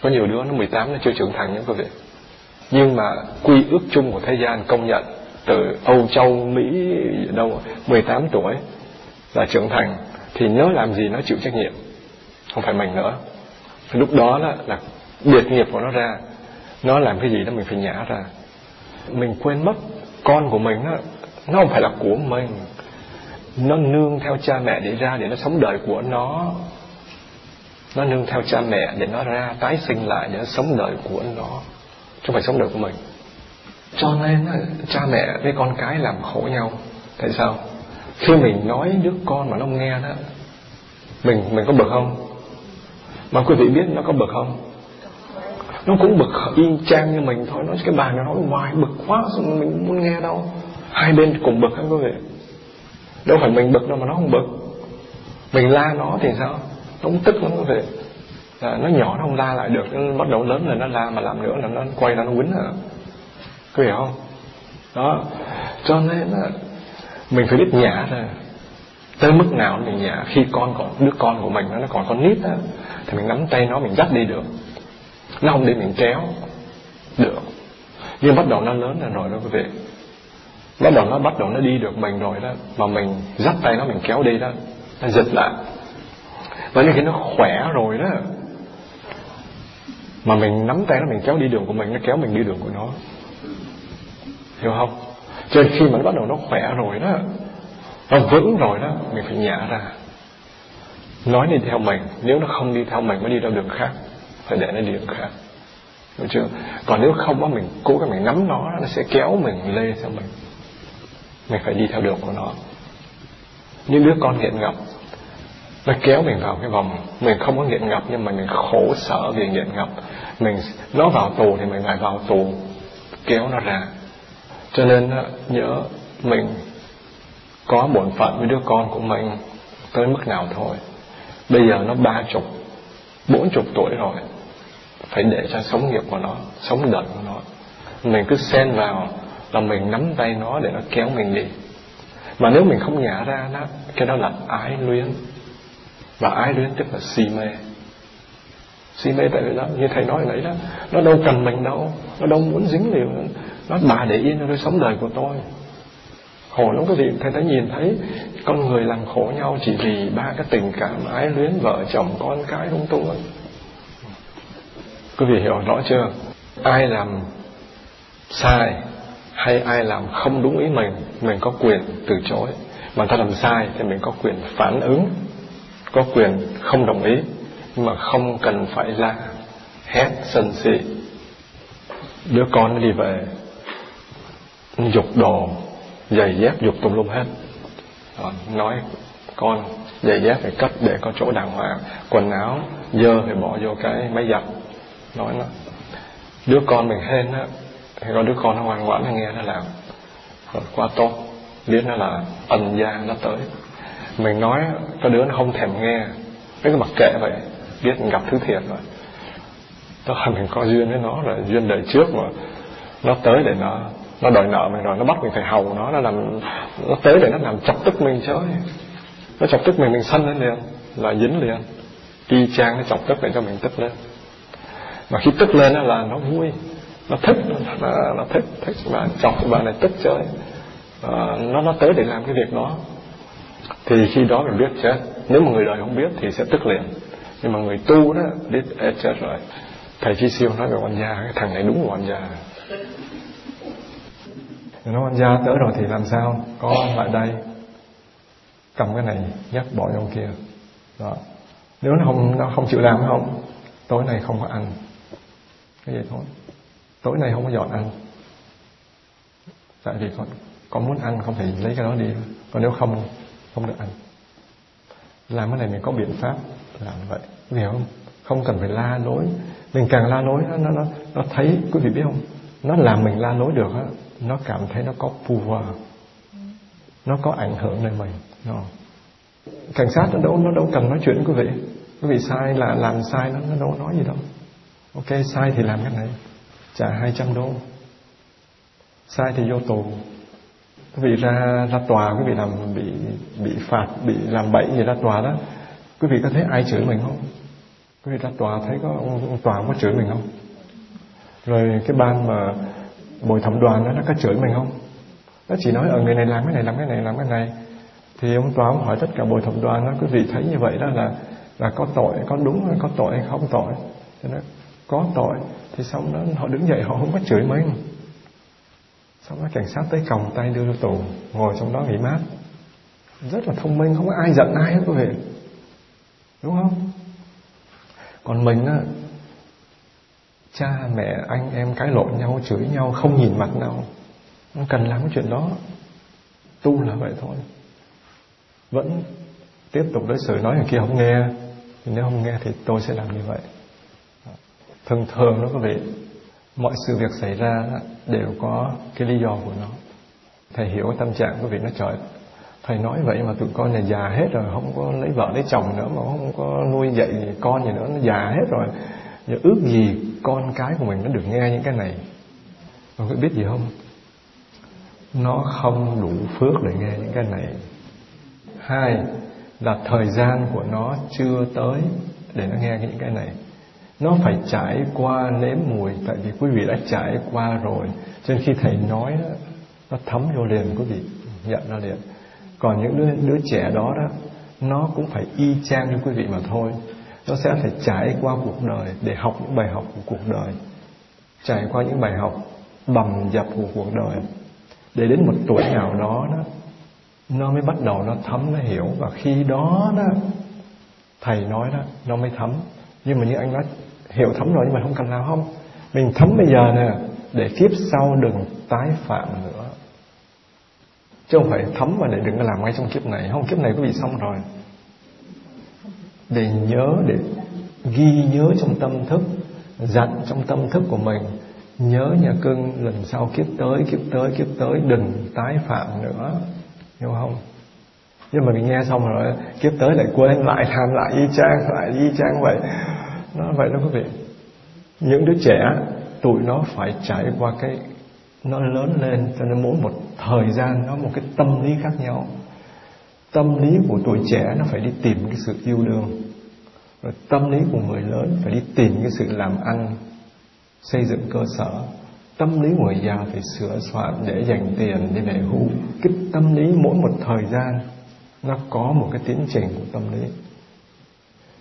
Speaker 1: Có nhiều đứa nó 18 nó chưa trưởng thành nhé quý vị. Nhưng mà quy ước chung của thế gian công nhận từ Âu Châu Mỹ đâu 18 tuổi là trưởng thành thì nhớ làm gì nó chịu trách nhiệm. Không phải mình nữa. Lúc đó là, là biệt nghiệp của nó ra. Nó làm cái gì đó mình phải nhả ra. Mình quên mất con của mình đó, nó không phải là của mình. Nó nương theo cha mẹ để ra để nó sống đời của nó. Nó nương theo cha mẹ để nó ra tái sinh lại để nó sống đời của nó. Chứ không phải sống đời của mình. Cho nên cha mẹ với con cái làm khổ nhau. Tại sao? Khi mình nói đứa con mà nó không nghe đó mình mình có bực không? Mà quý vị biết nó có bực không? Nó cũng bực y chang như mình thôi. Nó cái bài nó nói ngoài bực quá xong mình muốn nghe đâu. Hai bên cùng bực hết quý vị. Đâu phải mình bực đâu mà nó không bực. Mình la nó thì sao? Nó cũng tức lắm quý vị. À, nó nhỏ nó không la lại được nó bắt đầu lớn rồi nó la mà làm nữa là nó quay ra nó quýnh à. Quý vị không? Đó. Cho nên là mình phải biết nhả ra. Tới mức nào mình nhả khi con còn đứa con của mình nó còn con nít á, thì mình nắm tay nó, mình dắt đi được. Nó không để mình kéo được. Nhưng bắt đầu nó lớn rồi rồi đó quý vị. Bắt đầu nó, bắt đầu nó đi được mình rồi đó, mà mình dắt tay nó, mình kéo đi đó, nó giật lại. Và những khi nó khỏe rồi đó. Mà mình nắm tay nó, mình kéo đi đường của mình, nó kéo mình đi đường của nó. Hiểu không? Cho nên khi mà nó bắt đầu nó khỏe rồi đó, nó vững rồi đó, mình phải nhả ra. Nói đi theo mình, nếu nó không đi theo mình mới đi theo đường khác, phải để nó đi đường khác. Hiểu chưa? Còn nếu không á, mình cố gắng mình nắm nó nó sẽ kéo mình lê theo mình. Mình phải đi theo đường của nó. Những đứa con nghiện ngập, nó kéo mình vào cái vòng, mình không có nghiện ngập, nhưng mà mình khổ sở vì nghiện ngập. Mình, nó vào tù thì mình lại vào tù, kéo nó ra cho nên nhớ mình có bổn phận với đứa con của mình tới mức nào thôi. Bây giờ nó ba chục, bốn chục tuổi rồi, phải để cho sống nghiệp của nó, sống đời của nó. Mình cứ xen vào là mình nắm tay nó để nó kéo mình đi. Mà nếu mình không nhả ra đó, cái đó là ái luyến. Và ái luyến tức là si mê. Si mê tại vì đó, như thầy nói nãy đó, nó đâu cần mình đâu, nó đâu muốn dính liền nói bà để yên cho tôi sống đời của tôi. Khổ lắm, quý vị. Thầy đã nhìn thấy con người làm khổ nhau chỉ vì ba cái tình cảm ái luyến, vợ chồng, con cái lung tung ấy. quý vị hiểu rõ chưa? Ai làm sai hay ai làm không đúng ý mình mình có quyền từ chối. Mà ta làm sai thì mình có quyền phản ứng, có quyền không đồng ý, nhưng mà không cần phải la hét sân si. Đứa con nó đi về dục đồ giày dép dục tùm lum hết. Đó, nói con giày dép phải cất để có chỗ đàng hoàng. Quần áo dơ phải bỏ vô cái máy giặt. Nói nó đứa con mình hên á thì có đứa con nó ngoan ngoãn nó nghe nó làm. Ờ, rồi qua tốt biết nó là ân gia nó tới. Mình nói có đứa nó không thèm nghe cái mặc kệ vậy biết mình gặp thứ thiệt rồi. Đó là mình có duyên với nó là duyên đời trước mà nó tới để nó nó đòi nợ mình rồi nó bắt mình phải hầu nó nó làm nó tới để nó làm chọc tức mình chơi nó chọc tức mình mình sân lên liền là dính liền. Y chang nó chọc tức để cho mình tức lên. Mà khi tức lên là nó vui nó thích nó, nó thích thích và chọc bạn này tức chơi. À, nó nó tới để làm cái việc đó. Thì khi đó mình biết chết. Nếu mà người đời không biết thì sẽ tức liền. Nhưng mà người tu đó biết chết rồi. Thầy chi siêu nói về quan gia cái thằng này đúng là quan gia nó anh gia tới rồi thì làm sao? Có lại đây. Cầm cái này nhắc bỏ trong kia. Đó. Nếu nó không nó không chịu làm không, tối nay không có ăn. Cái vậy thôi. Tối nay không có dọn ăn. Tại vì con con muốn ăn, không thể lấy cái đó đi. Còn nếu không không được ăn. Làm cái này mình có biện pháp làm vậy. Hiểu không? Không cần phải la lối. Mình càng la lối nó nó nó thấy, quý vị biết không? Nó làm mình la lối được á nó cảm thấy nó có power. Nó có ảnh hưởng lên mình. No. cảnh sát nó đâu nó đâu cần nói chuyện quý vị. Quý vị sai là làm sai nó nó đâu nói gì đâu. Ok sai thì làm cái này. Trả 200 đô. Sai thì vô tù. Quý vị ra ra tòa quý vị làm bị bị phạt bị làm bậy gì ra tòa đó. Quý vị có thấy ai chửi mình không? Quý vị ra tòa thấy có ông, ông tòa có chửi mình không? Rồi cái ban mà bồi thẩm đoàn đó, nó có chửi mình không? Nó chỉ nói ở người này làm cái này, làm cái này, làm cái này. Thì ông tòa ông hỏi tất cả bồi thẩm đoàn, nó quý vị thấy như vậy đó là là có tội, có đúng hay có tội hay không tội? Cho nó, có tội. Thì xong nó họ đứng dậy, họ không có chửi mình. Xong nó cảnh sát tới còng tay đưa ra tù, ngồi trong đó nghỉ mát. Rất là thông minh, không có ai giận ai hết quý vị đúng không? Còn mình á cha mẹ anh em cãi lộn nhau chửi nhau không nhìn mặt nhau không cần làm cái chuyện đó. Tu là vậy thôi. Vẫn tiếp tục đối xử nói người kia không nghe. Thì nếu không nghe thì tôi sẽ làm như vậy. Thường thường đó quý vị mọi sự việc xảy ra đó, đều có cái lý do của nó. Thầy hiểu tâm trạng quý vị nó trời. Thầy nói vậy mà tụi con nhà già hết rồi không có lấy vợ lấy chồng nữa mà không có nuôi dạy con gì nữa nó già hết rồi và ước gì con cái của mình nó được nghe những cái này. Con có biết gì không? Nó không đủ phước để nghe những cái này. Hai là thời gian của nó chưa tới để nó nghe những cái này. Nó phải trải qua nếm mùi tại vì quý vị đã trải qua rồi. Cho nên khi thầy nói đó, nó thấm vô liền quý vị nhận ra liền. Còn những đứa, đứa trẻ đó đó nó cũng phải y chang như quý vị mà thôi nó sẽ phải trải qua cuộc đời để học những bài học của cuộc đời. Trải qua những bài học bầm dập của cuộc đời. Để đến một tuổi nào đó đó, nó mới bắt đầu nó thấm, nó hiểu. Và khi đó đó, thầy nói đó, nó mới thấm. Nhưng mà như anh nói, hiểu thấm rồi nhưng mà không cần làm không? Mình thấm bây giờ nè, để kiếp sau đừng tái phạm nữa. Chứ không phải thấm mà để đừng làm ngay trong kiếp này. Không, kiếp này có bị xong rồi để nhớ, để ghi nhớ trong tâm thức, dặn trong tâm thức của mình. Nhớ nhà cưng, lần sau kiếp tới kiếp tới kiếp tới, đừng tái phạm nữa. Hiểu không? Nhưng mà mình nghe xong rồi, kiếp tới lại quên lại, tham lại y chang, lại y chang vậy. Nó vậy đó quý vị. Những đứa trẻ, tụi nó phải trải qua cái, nó lớn lên cho nên mỗi một thời gian nó một cái tâm lý khác nhau tâm lý của tuổi trẻ nó phải đi tìm cái sự yêu đương. Rồi tâm lý của người lớn phải đi tìm cái sự làm ăn, xây dựng cơ sở. Tâm lý người già phải sửa soạn để dành tiền để về hưu. Cái tâm lý mỗi một thời gian, nó có một cái tiến trình của tâm lý.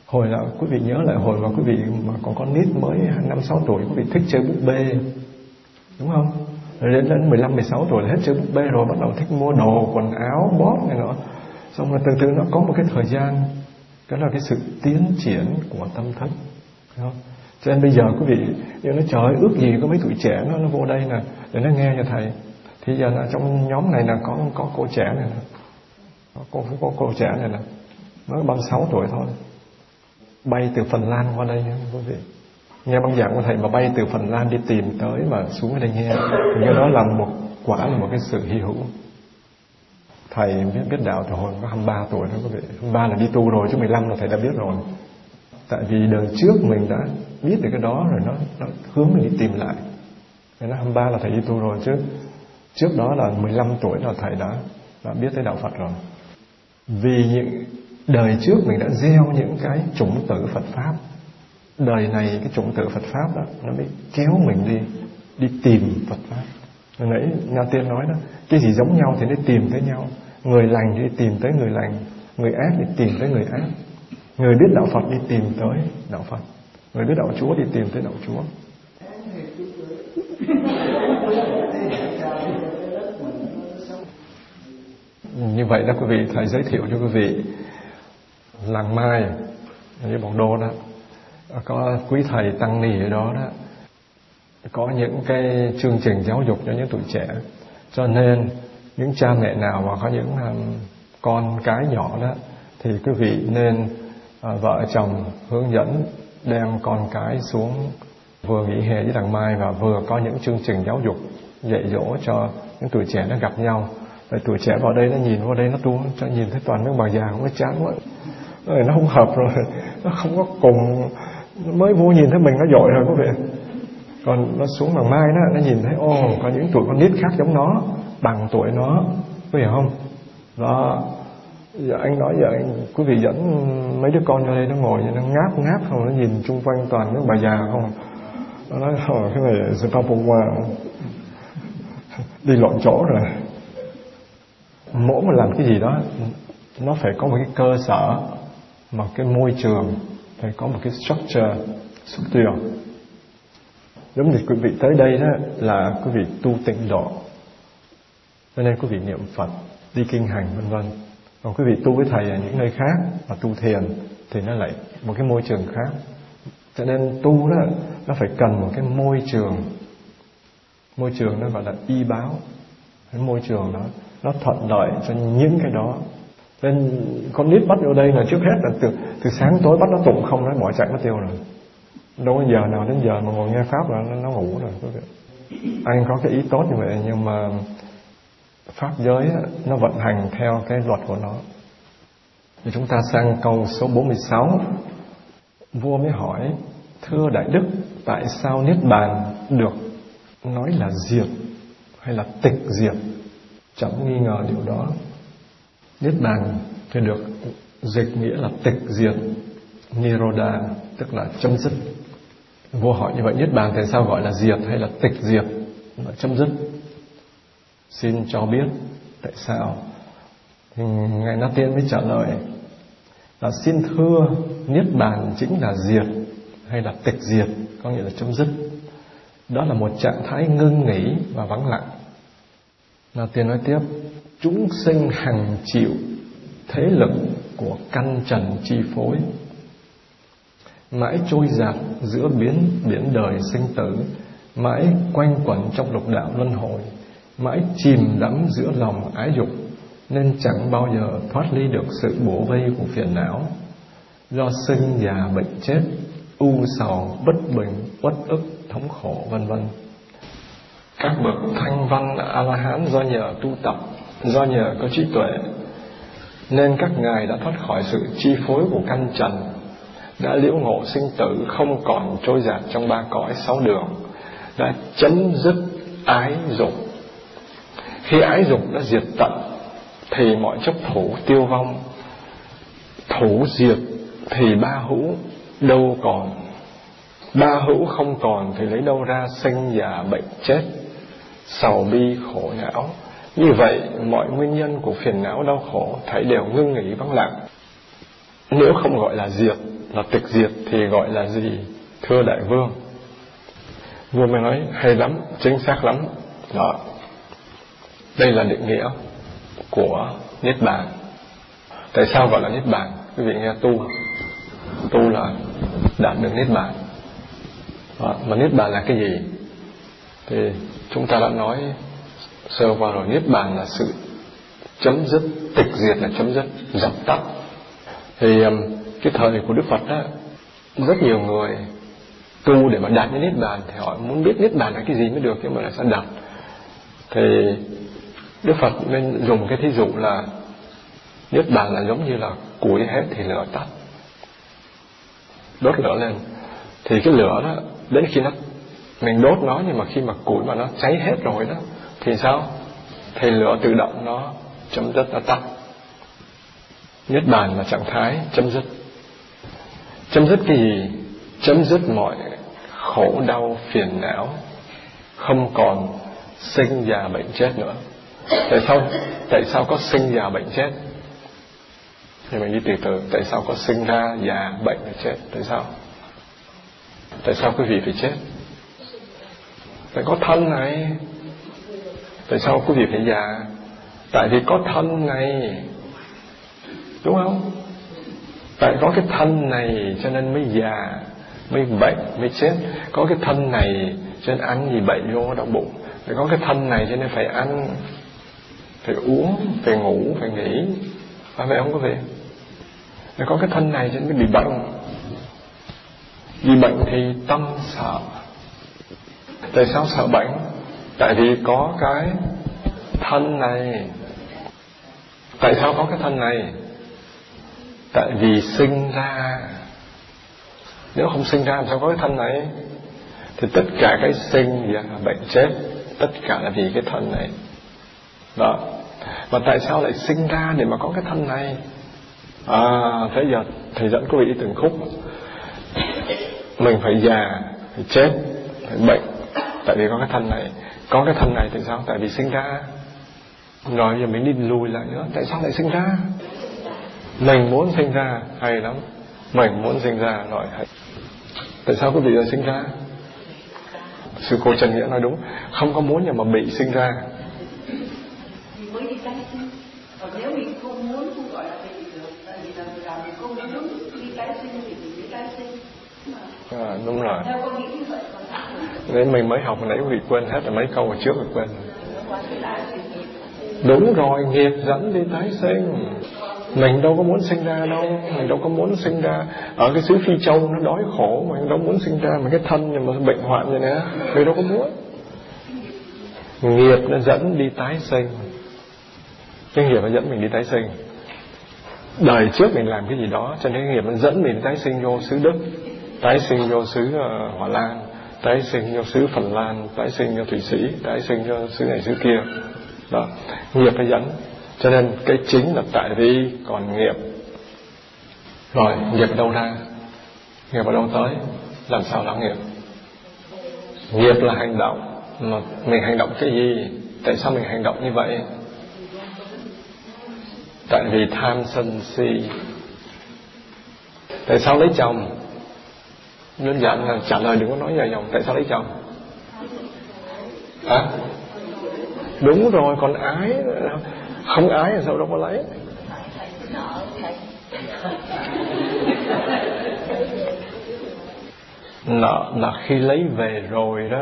Speaker 1: Hồi là quý vị nhớ lại hồi mà quý vị mà còn con nít mới năm, sáu tuổi, quý vị thích chơi búp bê, đúng không? Đến đến 15 16 tuổi là hết chơi búp bê rồi, bắt đầu thích mua đồ, quần áo, bóp này nọ xong rồi từ từ nó có một cái thời gian đó là cái sự tiến triển của tâm thức. Đúng không? cho nên bây giờ quý vị, nếu nó trời ước gì có mấy tuổi trẻ nó nó vô đây nè, để nó nghe cho thầy. Thì giờ là trong nhóm này là có có cô trẻ này nè. Có cô có cô trẻ này nè. Nó 36 tuổi thôi. Bay từ Phần Lan qua đây nha quý vị. Nghe băng giảng của thầy mà bay từ Phần Lan đi tìm tới mà xuống đây nghe. Thì cái đó là một, quả là một cái sự hy hữu thầy biết biết đạo từ hồi có 23 tuổi đó quý vị. 23 là đi tu rồi chứ 15 là thầy đã biết rồi. Tại vì đời trước mình đã biết được cái đó rồi nó, nó hướng mình đi tìm lại. Nên nó 23 là thầy đi tu rồi chứ trước đó là 15 tuổi là thầy đã đã biết tới đạo Phật rồi. Vì những đời trước mình đã gieo những cái chủng tử Phật pháp. Đời này cái chủng tử Phật pháp đó nó mới kéo mình đi đi tìm Phật pháp hồi nãy Nga tiên nói đó, cái gì giống nhau thì nó tìm tới nhau. Người lành thì đi tìm tới người lành, người ác thì tìm tới người ác. Người biết đạo Phật đi tìm tới đạo Phật, người biết đạo Chúa thì tìm tới đạo Chúa. Như vậy đó quý vị, thầy giới thiệu cho quý vị làng mai như bọn đô đó. Có quý thầy tăng Nì ở đó đó có những cái chương trình giáo dục cho những tuổi trẻ. Cho nên những cha mẹ nào mà có những um, con cái nhỏ đó thì quý vị nên à, vợ chồng hướng dẫn đem con cái xuống vừa nghỉ hè với đằng mai và vừa có những chương trình giáo dục dạy dỗ cho những tuổi trẻ nó gặp nhau. Tại tuổi trẻ vào đây nó nhìn, vào đây nó tu cho nhìn thấy toàn những bà già cũng chán quá. Rồi nó không hợp rồi, nó không có cùng, mới vô nhìn thấy mình nó dội rồi quý vị còn nó xuống bằng mai đó nó nhìn thấy ô có những tuổi con nít khác giống nó bằng tuổi nó. Có hiểu không? Đó giờ anh nói giờ anh quý vị dẫn mấy đứa con ra đây nó ngồi nó ngáp ngáp không nó nhìn chung quanh toàn những bà già không? Nó nói oh, cái này sẽ tao qua đi lộn chỗ rồi. Mỗi mà làm cái gì đó nó phải có một cái cơ sở một cái môi trường phải có một cái structure structure giống như quý vị tới đây đó là quý vị tu tịnh độ. Cho nên quý vị niệm phật, đi kinh hành, vân vân. Còn quý vị tu với thầy ở những nơi khác mà tu thiền, thì nó lại một cái môi trường khác. Cho nên tu đó, nó phải cần một cái môi trường. Môi trường nó gọi là y báo. Cái môi trường đó, nó thuận lợi cho những cái đó. Nên con nít bắt vô đây là trước hết là từ từ sáng tối bắt nó tụng không, nó bỏ chạy, nó tiêu rồi đâu có giờ nào đến giờ mà ngồi nghe pháp là nó, nó ngủ rồi quý vị. Anh có cái ý tốt như vậy nhưng mà pháp giới nó vận hành theo cái luật của nó. Thì chúng ta sang câu số 46 vua mới hỏi thưa đại đức tại sao niết bàn được nói là diệt hay là tịch diệt? Chẳng nghi ngờ điều đó. Niết bàn thì được dịch nghĩa là tịch diệt niroda tức là chấm dứt vua hỏi như vậy niết bàn tại sao gọi là diệt hay là tịch diệt là chấm dứt. Xin cho biết, tại sao? Thì ngài na tiên mới trả lời là, xin thưa niết bàn chính là diệt hay là tịch diệt có nghĩa là chấm dứt. Đó là một trạng thái ngưng nghỉ và vắng lặng. Na tiên nói tiếp, chúng sinh hằng chịu thế lực của căn trần chi phối mãi trôi dạt giữa biến, biển đời sinh tử. Mãi quanh quẩn trong lục đạo luân hồi. Mãi chìm đắm giữa lòng ái dục. Nên chẳng bao giờ thoát ly được sự bổ vây của phiền não. Do sinh già bệnh chết, u sầu, bất bình, uất ức, thống khổ, vân vân. Các bậc thanh văn a la hán do nhờ tu tập, do nhờ có trí tuệ, nên các ngài đã thoát khỏi sự chi phối của căn trần đã liễu ngộ sinh tử, không còn trôi dạt trong ba cõi sáu đường. Đã chấm dứt ái dục. Khi ái dục đã diệt tận, thì mọi chấp thủ tiêu vong. Thủ diệt thì ba hữu đâu còn. Ba hữu không còn thì lấy đâu ra sinh già bệnh chết. Sầu bi khổ não. Như vậy, mọi nguyên nhân của phiền não đau khổ thấy đều ngưng nghỉ vắng lặng. Nếu không gọi là diệt là tịch diệt thì gọi là gì? Thưa đại vương. Vua mới nói hay lắm chính xác lắm. Đó. Đây là định nghĩa của niết bàn. Tại sao gọi là niết bàn? Quý vị nghe tu. Tu là đạt được niết bàn. Đó. mà niết bàn là cái gì? Thì chúng ta đã nói sơ qua rồi niết bàn là sự chấm dứt tịch diệt là chấm dứt dập tắt. Thì um, cái thời của đức phật đó rất nhiều người tu để mà đạt đến niết bàn thì họ muốn biết niết bàn là cái gì mới được nhưng mà là sao đạt. Thì đức phật nên dùng cái thí dụ là niết bàn là giống như là củi hết thì lửa tắt, đốt lửa lên. Thì cái lửa đó, đến khi nó, mình đốt nó nhưng mà khi mà củi mà nó cháy hết rồi đó, thì sao? Thì lửa tự động nó chấm dứt, nó tắt. Niết bàn là trạng thái chấm dứt chấm dứt cái gì? Chấm dứt mọi khổ đau, phiền não, không còn sinh già bệnh chết nữa. Tại sao? Tại sao có sinh già bệnh chết? Thì mình đi từ từ, tại sao có sinh ra già bệnh và chết? Tại sao? Tại sao quý vị phải chết? Tại có thân này. Tại sao quý vị phải già? Tại vì có thân này. Đúng không? Tại có cái thân này cho nên mới già, mới bệnh, mới chết. Có cái thân này cho nên ăn gì bệnh vô đau bụng. Phải có cái thân này cho nên phải ăn, phải uống, phải ngủ, phải nghỉ. Phải vậy không có vị phải có cái thân này cho nên mới bị bệnh. Vì bệnh thì tâm sợ. Tại sao sợ bệnh? Tại vì có cái thân này. Tại sao có cái thân này? Tại vì sinh ra, nếu không sinh ra làm sao có cái thân này thì tất cả cái sinh và bệnh chết, tất cả là vì cái thân này. Đó. Mà tại sao lại sinh ra để mà có cái thân này? À thế giờ thầy dẫn quý vị đi từng khúc. Mình phải già, phải chết, phải bệnh, tại vì có cái thân này. Có cái thân này tại sao? Tại vì sinh ra. Rồi giờ mình đi lùi lại nữa. Tại sao lại sinh ra? Mình muốn sinh ra hay lắm. Mình muốn sinh ra rồi hay. Tại sao quý vị lại sinh ra? Sư cô trần nghĩa nói đúng. Không có muốn nhưng mà bị sinh ra.
Speaker 4: Là là
Speaker 1: à, đúng rồi. Nên mình mới học nãy quý vị quên hết rồi mấy câu hồi trước rồi quên. Đúng rồi nghiệp dẫn đi tái sinh mình đâu có muốn sinh ra đâu. Mình đâu có muốn sinh ra ở cái xứ phi châu nó đói khổ. Mình đâu muốn sinh ra mà cái thân nhưng mà bệnh hoạn vậy nè mình đâu có muốn. Nghiệp nó dẫn đi tái sinh. Cái nghiệp nó dẫn mình đi tái sinh. Đời trước mình làm cái gì đó cho nên cái nghiệp nó dẫn mình tái sinh vô xứ đức tái sinh vô xứ ờ, uh, hỏa lan tái sinh vô xứ phần lan tái sinh vô thủy sĩ tái sinh vô xứ này xứ kia. Đó. Nghiệp nó dẫn cho nên cái chính là tại vì còn nghiệp. Rồi nghiệp ở đâu ra? Nghiệp ở đâu tới? Làm sao là nghiệp? Nghiệp là hành động. Mà mình hành động cái gì? Tại sao mình hành động như vậy? Tại vì tham sân si. Tại sao lấy chồng? Đơn giản là trả lời đừng có nói dài dòng tại sao lấy chồng? Hả? Đúng rồi còn ái không ái sao đâu có lấy. Nợ là khi lấy về rồi đó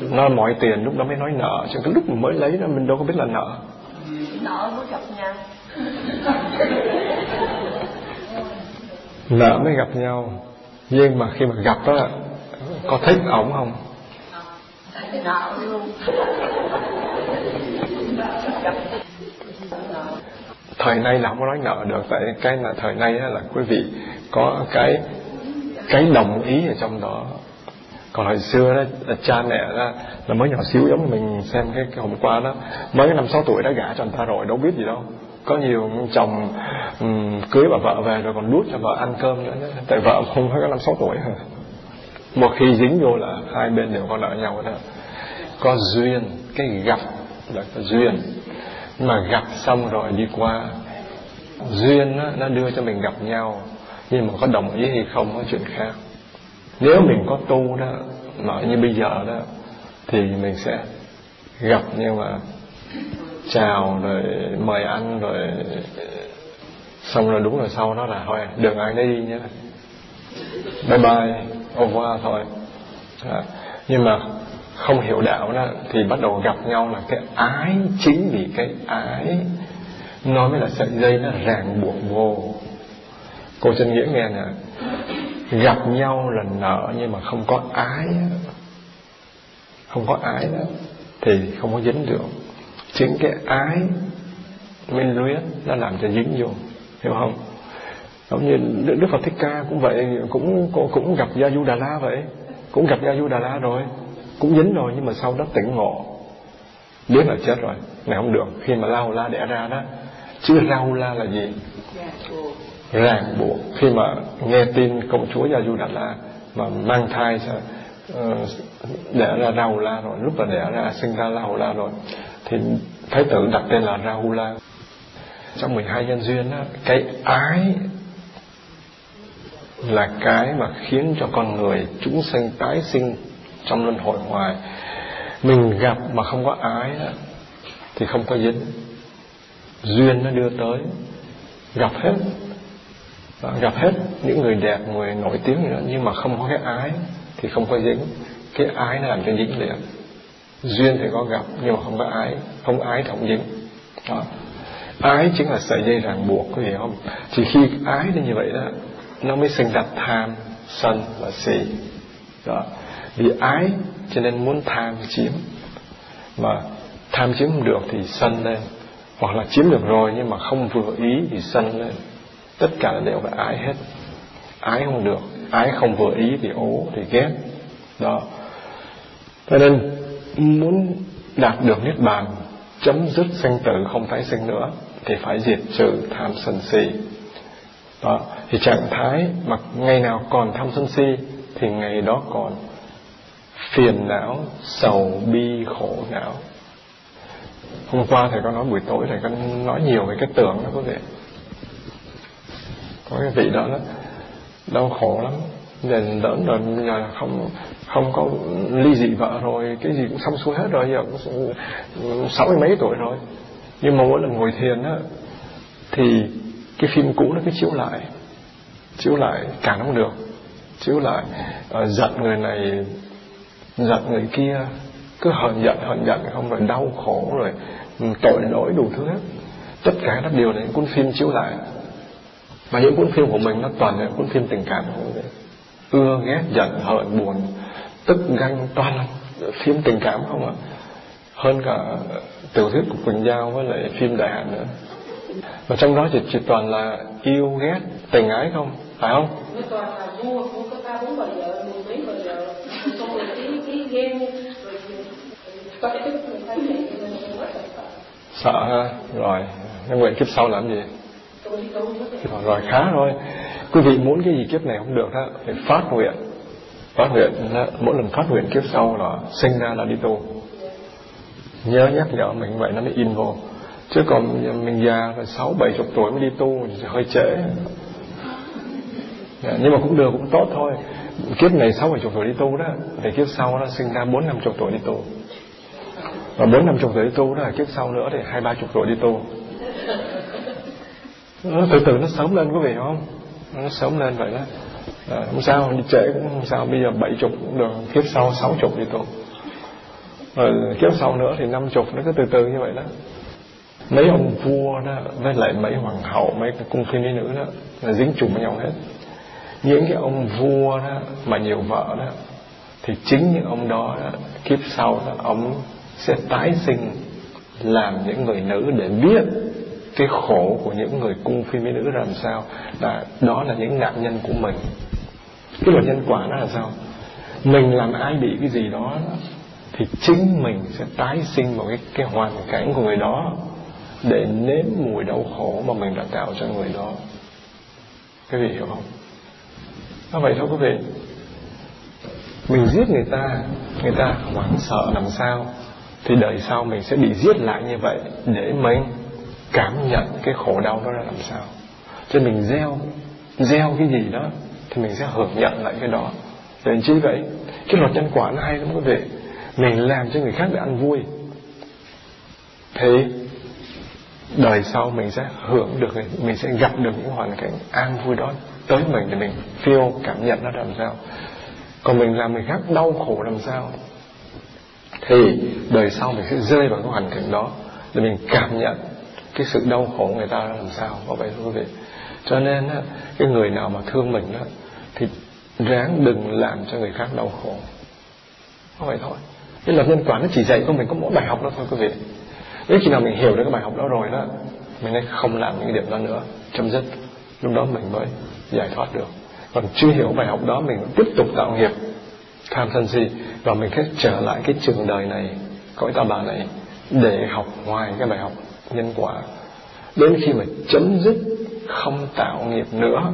Speaker 1: nó mọi tiền lúc đó mới nói nợ. Chứ cái lúc mà mới lấy đó mình đâu có biết là nợ.
Speaker 3: Nợ mới gặp nhau.
Speaker 1: Nợ mới gặp nhau. Nhưng mà khi mà gặp đó có thích ổng không?
Speaker 3: Nợ luôn
Speaker 1: thời nay là không có nói nợ được tại cái là thời nay là quý vị có cái cái đồng ý ở trong đó. Còn hồi xưa đó là cha mẹ đó, là mới nhỏ xíu giống mình xem cái, cái hôm qua đó mới năm sáu tuổi đã gả cho anh ta rồi đâu biết gì đâu. Có nhiều chồng um, cưới bà vợ về rồi còn đút cho vợ ăn cơm nữa tại vợ không phải có năm sáu tuổi hả? Một khi dính vô là hai bên đều có nợ nhau đó. Có duyên cái gặp là có duyên mà gặp xong rồi đi qua duyên đó, nó đưa cho mình gặp nhau. Nhưng mà có đồng ý hay không là chuyện khác. Nếu mình có tu đó mà như bây giờ đó thì mình sẽ gặp nhưng mà chào rồi mời ăn rồi xong rồi đúng rồi sau đó là thôi đường ai đấy đi nhé. Bye bye au revoir thôi. À, nhưng mà không hiểu đạo đó thì bắt đầu gặp nhau là cái ái chính vì cái ái. Nó mới là sợi dây nó ràng buộc vô. Cô chân nghĩa nghe nè gặp nhau là nợ nhưng mà không có ái không có ái đó thì không có dính được. Chính cái ái minh luyến nó làm cho dính vô hiểu không? Giống như đức phật thích ca cũng vậy cũng cũng, cũng gặp gia du đà la vậy cũng gặp gia du đà la rồi cũng dính rồi nhưng mà sau đó tỉnh ngộ. Biết là chết rồi này không được khi mà lao la đẻ ra đó chứ rau la là gì? Ràng buộc. Khi mà nghe tin công chúa gia du đà la mà mang thai sao ờ, đẻ ra rau la rồi lúc mà đẻ ra sinh ra rau la rồi thì thái tử đặt tên là Rahula trong 12 nhân duyên đó, cái ái là cái mà khiến cho con người chúng sinh tái sinh trong luân hồi ngoài. Mình gặp mà không có ái đó, thì không có dính. Duyên nó đưa tới. Gặp hết. Gặp hết những người đẹp người nổi tiếng nữa nhưng mà không có cái ái thì không có dính. Cái ái nó làm cho dính liền. Duyên thì có gặp nhưng mà không có ái. Không ái thì không dính. Đó. ái chính là sợi dây ràng buộc có hiểu không? Chỉ khi ái như vậy đó nó mới sinh ra tham sân và si. Đó vì ái, cho nên muốn tham chiếm. Mà tham chiếm không được thì sân lên. Hoặc là chiếm được rồi nhưng mà không vừa ý thì sân lên. Tất cả đều phải ái hết. Ái không được, ái không vừa ý thì ố, thì ghét. Đó. Cho nên muốn đạt được niết bàn, chấm dứt sinh tử không tái sinh nữa, thì phải diệt trừ tham sân si. Đó. Thì trạng thái mà ngày nào còn tham sân si thì ngày đó còn phiền não sầu bi khổ não. Hôm qua thầy có nói buổi tối thầy có nói nhiều về cái tưởng đó có vị. Có cái vị đó đó đau khổ lắm. Dần lớn rồi giờ không không có ly dị vợ rồi cái gì cũng xong xuôi hết rồi giờ cũng sáu mươi mấy tuổi rồi. Nhưng mà mỗi lần ngồi thiền á thì cái phim cũ nó cứ chiếu lại chiếu lại cả không được. Chiếu lại uh, giận người này giận người kia cứ hờn giận hờn giận không rồi đau khổ rồi tội lỗi đủ thứ hết. Tất cả các điều này cuốn phim chiếu lại. Và những cuốn phim của mình nó toàn là cuốn phim tình cảm của ưa ghét giận hờn buồn tức ganh toàn là phim tình cảm không ạ? Hơn cả tiểu thuyết của Quỳnh Giao với lại phim đại hạn nữa. Và trong đó chỉ, chỉ toàn là yêu ghét tình ái không? Phải không?
Speaker 2: Toàn là vua vua có bốn bà vợ mười mấy bà vợ rồi mình thấy mình rất là sợ
Speaker 1: sợ ha? Rồi nên nguyện kiếp sau làm gì? Rồi, rồi khá rồi. Quý vị muốn cái gì kiếp này không được đó phải phát nguyện. Phát nguyện mỗi lần phát nguyện kiếp sau là sinh ra là đi tu. Nhớ nhắc nhở mình vậy nó mới in vô. Chứ còn mình già rồi sáu bảy chục tuổi mới đi tu thì hơi trễ. Dạ, nhưng mà cũng được cũng tốt thôi kiếp này sáu bảy chục tuổi đi tu đó thì kiếp sau nó sinh ra bốn năm chục tuổi đi tu. Và bốn năm chục tuổi đi tu đó là kiếp sau nữa thì hai ba chục tuổi đi tu. Nó từ từ nó sớm lên quý vị không? Nó sớm lên vậy đó. À, không sao đi trễ cũng không sao bây giờ bảy chục cũng được kiếp sau sáu chục đi tu. Rồi kiếp sau nữa thì năm chục nó cứ từ từ như vậy đó. Mấy ông vua đó với lại mấy hoàng hậu mấy cung phi mỹ nữ đó là dính chùm với nhau hết những cái ông vua đó mà nhiều vợ đó thì chính những ông đó, đó kiếp sau đó ông sẽ tái sinh làm những người nữ để biết cái khổ của những người cung phi mỹ nữ làm sao. Là đó là những nạn nhân của mình. Cái luật nhân quả nó là sao? Mình làm ai bị cái gì đó thì chính mình sẽ tái sinh vào cái, cái hoàn cảnh của người đó để nếm mùi đau khổ mà mình đã tạo cho người đó. Cái gì hiểu không? Nó vậy thôi quý vị mình giết người ta người ta hoảng sợ làm sao? Thì đời sau mình sẽ bị giết lại như vậy để mình cảm nhận cái khổ đau đó là làm sao? Cho mình gieo gieo cái gì đó thì mình sẽ hưởng nhận lại cái đó. Để chi vậy, cái luật nhân quả nó hay lắm quý vị mình làm cho người khác để ăn vui thì đời sau mình sẽ hưởng được, mình sẽ gặp được những hoàn cảnh an vui đó tới mình thì mình feel cảm nhận nó làm sao. Còn mình làm người khác đau khổ làm sao. Thì đời sau mình sẽ rơi vào cái hoàn cảnh đó để mình cảm nhận cái sự đau khổ người ta làm sao. Có vậy thôi quý vị? Cho nên cái người nào mà thương mình đó thì ráng đừng làm cho người khác đau khổ. Có vậy thôi. Cái là nhân quả nó chỉ dạy cho mình có mỗi bài học đó thôi, quý vị. Nếu khi nào mình hiểu được cái bài học đó rồi đó, mình nên không làm những cái điểm đó nữa. Chấm dứt. Lúc đó mình mới giải thoát được. Còn chưa hiểu bài học đó mình tiếp tục tạo nghiệp tham sân si và mình sẽ trở lại cái trường đời này cõi ta bà này để học ngoài cái bài học nhân quả. Đến khi mà chấm dứt không tạo nghiệp nữa.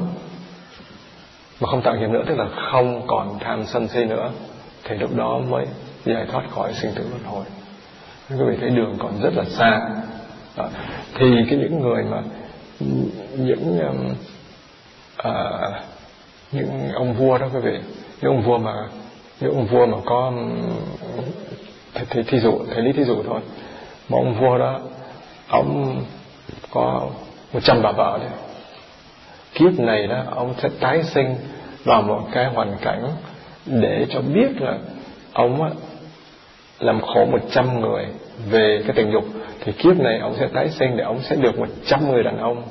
Speaker 1: Mà không tạo nghiệp nữa tức là không còn tham sân si nữa thì lúc đó mới giải thoát khỏi sinh tử luân hồi. Quý vị thấy đường còn rất là xa. Đó. thì cái những người mà những um, à, những ông vua đó quý vị. Những ông vua mà những ông vua mà có thí, thì thí dụ thầy lý thí dụ thôi. Mà ông vua đó ông có một trăm bà vợ đấy. Kiếp này đó ông sẽ tái sinh vào một cái hoàn cảnh để cho biết là ông á, làm khổ một trăm người về cái tình dục. Thì kiếp này ông sẽ tái sinh để ông sẽ được một trăm người đàn ông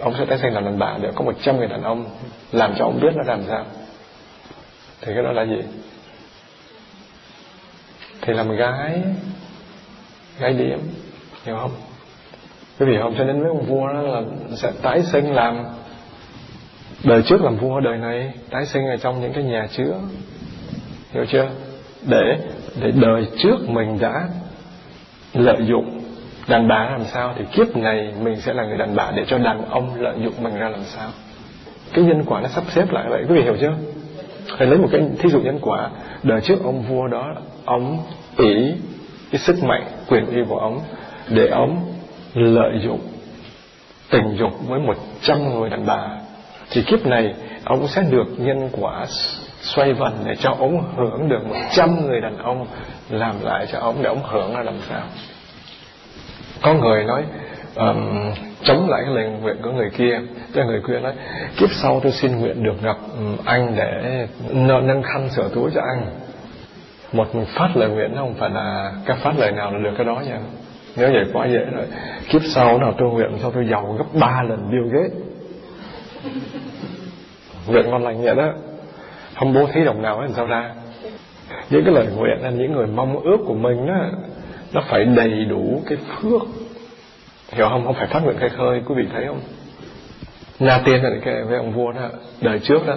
Speaker 1: ông sẽ tái sinh làm đàn bà để có một trăm người đàn ông. Làm cho ông biết nó làm sao. Thì cái đó là gì? Thì làm gái. Gái điểm. Hiểu không? Quý vị không? Cho nên mấy ông vua đó là sẽ tái sinh làm đời trước làm vua đời này, tái sinh ở trong những cái nhà chứa. Hiểu chưa? Để để đời trước mình đã lợi dụng đàn bà làm sao thì kiếp này mình sẽ là người đàn bà để cho đàn ông lợi dụng mình ra làm sao? Cái nhân quả nó sắp xếp lại vậy, quý vị hiểu chưa? Hãy lấy một cái thí dụ nhân quả. Đời trước ông vua đó, ông ý cái sức mạnh, quyền uy của ông để ông lợi dụng, tình dục với một trăm người đàn bà. Thì kiếp này, ông sẽ được nhân quả xoay vần để cho ông hưởng được một trăm người đàn ông làm lại cho ông, để ông hưởng là làm sao? Có người nói um, chống lại cái lời nguyện của người kia. Cho người kia nói kiếp sau tôi xin nguyện được gặp anh để nâng khăn sửa túi cho anh. Một mình phát lời nguyện không phải là các phát lời nào là được cái đó nha. Nếu vậy quá dễ rồi. Kiếp sau nào tôi nguyện sau tôi giàu gấp ba lần Bill Gates? Nguyện ngon lành vậy đó. Không bố thí đồng nào hết sao ra. Những cái lời nguyện là những người mong ước của mình á nó phải đầy đủ cái phước. Hiểu không? Không phải phát nguyện khai khơi quý vị thấy không? Na tiên là cái với ông vua đó đời trước đó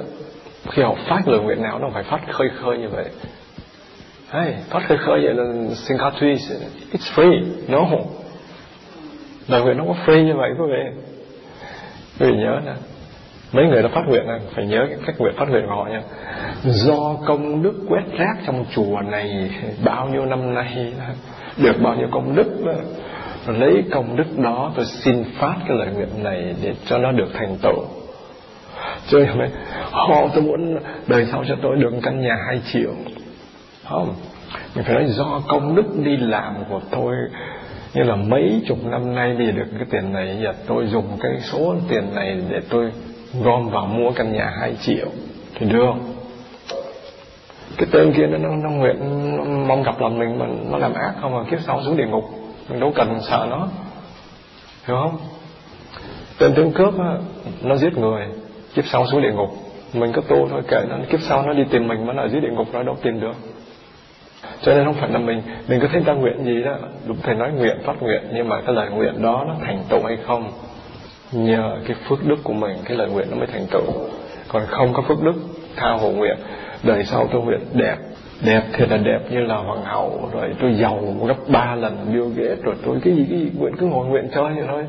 Speaker 1: khi họ phát lời nguyện nào nó phải phát khơi khơi như vậy. Hey, phát khơi khơi vậy là Singapore it's free no. Lời nguyện nó có free như vậy quý vị. Quý vị nhớ nè mấy người đã phát nguyện này phải nhớ cái cách nguyện phát nguyện của họ nha. Do công đức quét rác trong chùa này bao nhiêu năm nay được bao nhiêu công đức đó. lấy công đức đó, tôi xin phát cái lời nguyện này để cho nó được thành tựu. Chứ không họ, tôi muốn đời sau cho tôi được căn nhà hai triệu. Không mình phải nói do công đức đi làm của tôi, như là mấy chục năm nay đi được cái tiền này giờ tôi dùng cái số tiền này để tôi gom vào mua căn nhà hai triệu. Thì được. không cái tên kia nó, nó, nó nguyện nó mong gặp lần mình mà nó làm ác không mà kiếp sau xuống địa ngục. Mình đâu cần sợ nó. Hiểu không? Tên tướng cướp á, nó giết người kiếp sau xuống địa ngục. Mình cứ tu thôi kệ nó. Kiếp sau nó đi tìm mình mà nó ở dưới địa ngục nó đâu tìm được. Cho nên không phải là mình mình có thấy ta nguyện gì đó. Đúng thầy nói nguyện phát nguyện nhưng mà cái lời nguyện đó nó thành tựu hay không? Nhờ cái phước đức của mình cái lời nguyện nó mới thành tựu. Còn không có phước đức tha hồ nguyện đời sau tôi nguyện đẹp. Đẹp thì là đẹp như là hoàng hậu. Rồi tôi giàu gấp ba lần Bill Gates. Rồi tôi cái gì cái gì nguyện cứ ngồi nguyện chơi vậy thôi.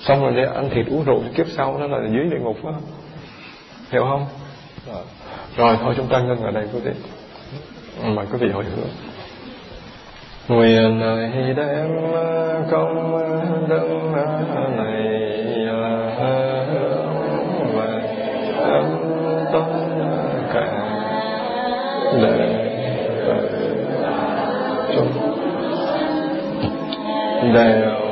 Speaker 1: Xong rồi để ăn thịt uống rượu kiếp sau nó là dưới địa ngục đó hiểu không? Rồi, rồi thôi chúng ta ngưng ở đây quý vị mời quý vị hồi hướng. Nguyện ờ, ờ, ờ, này đem công đức này. 对。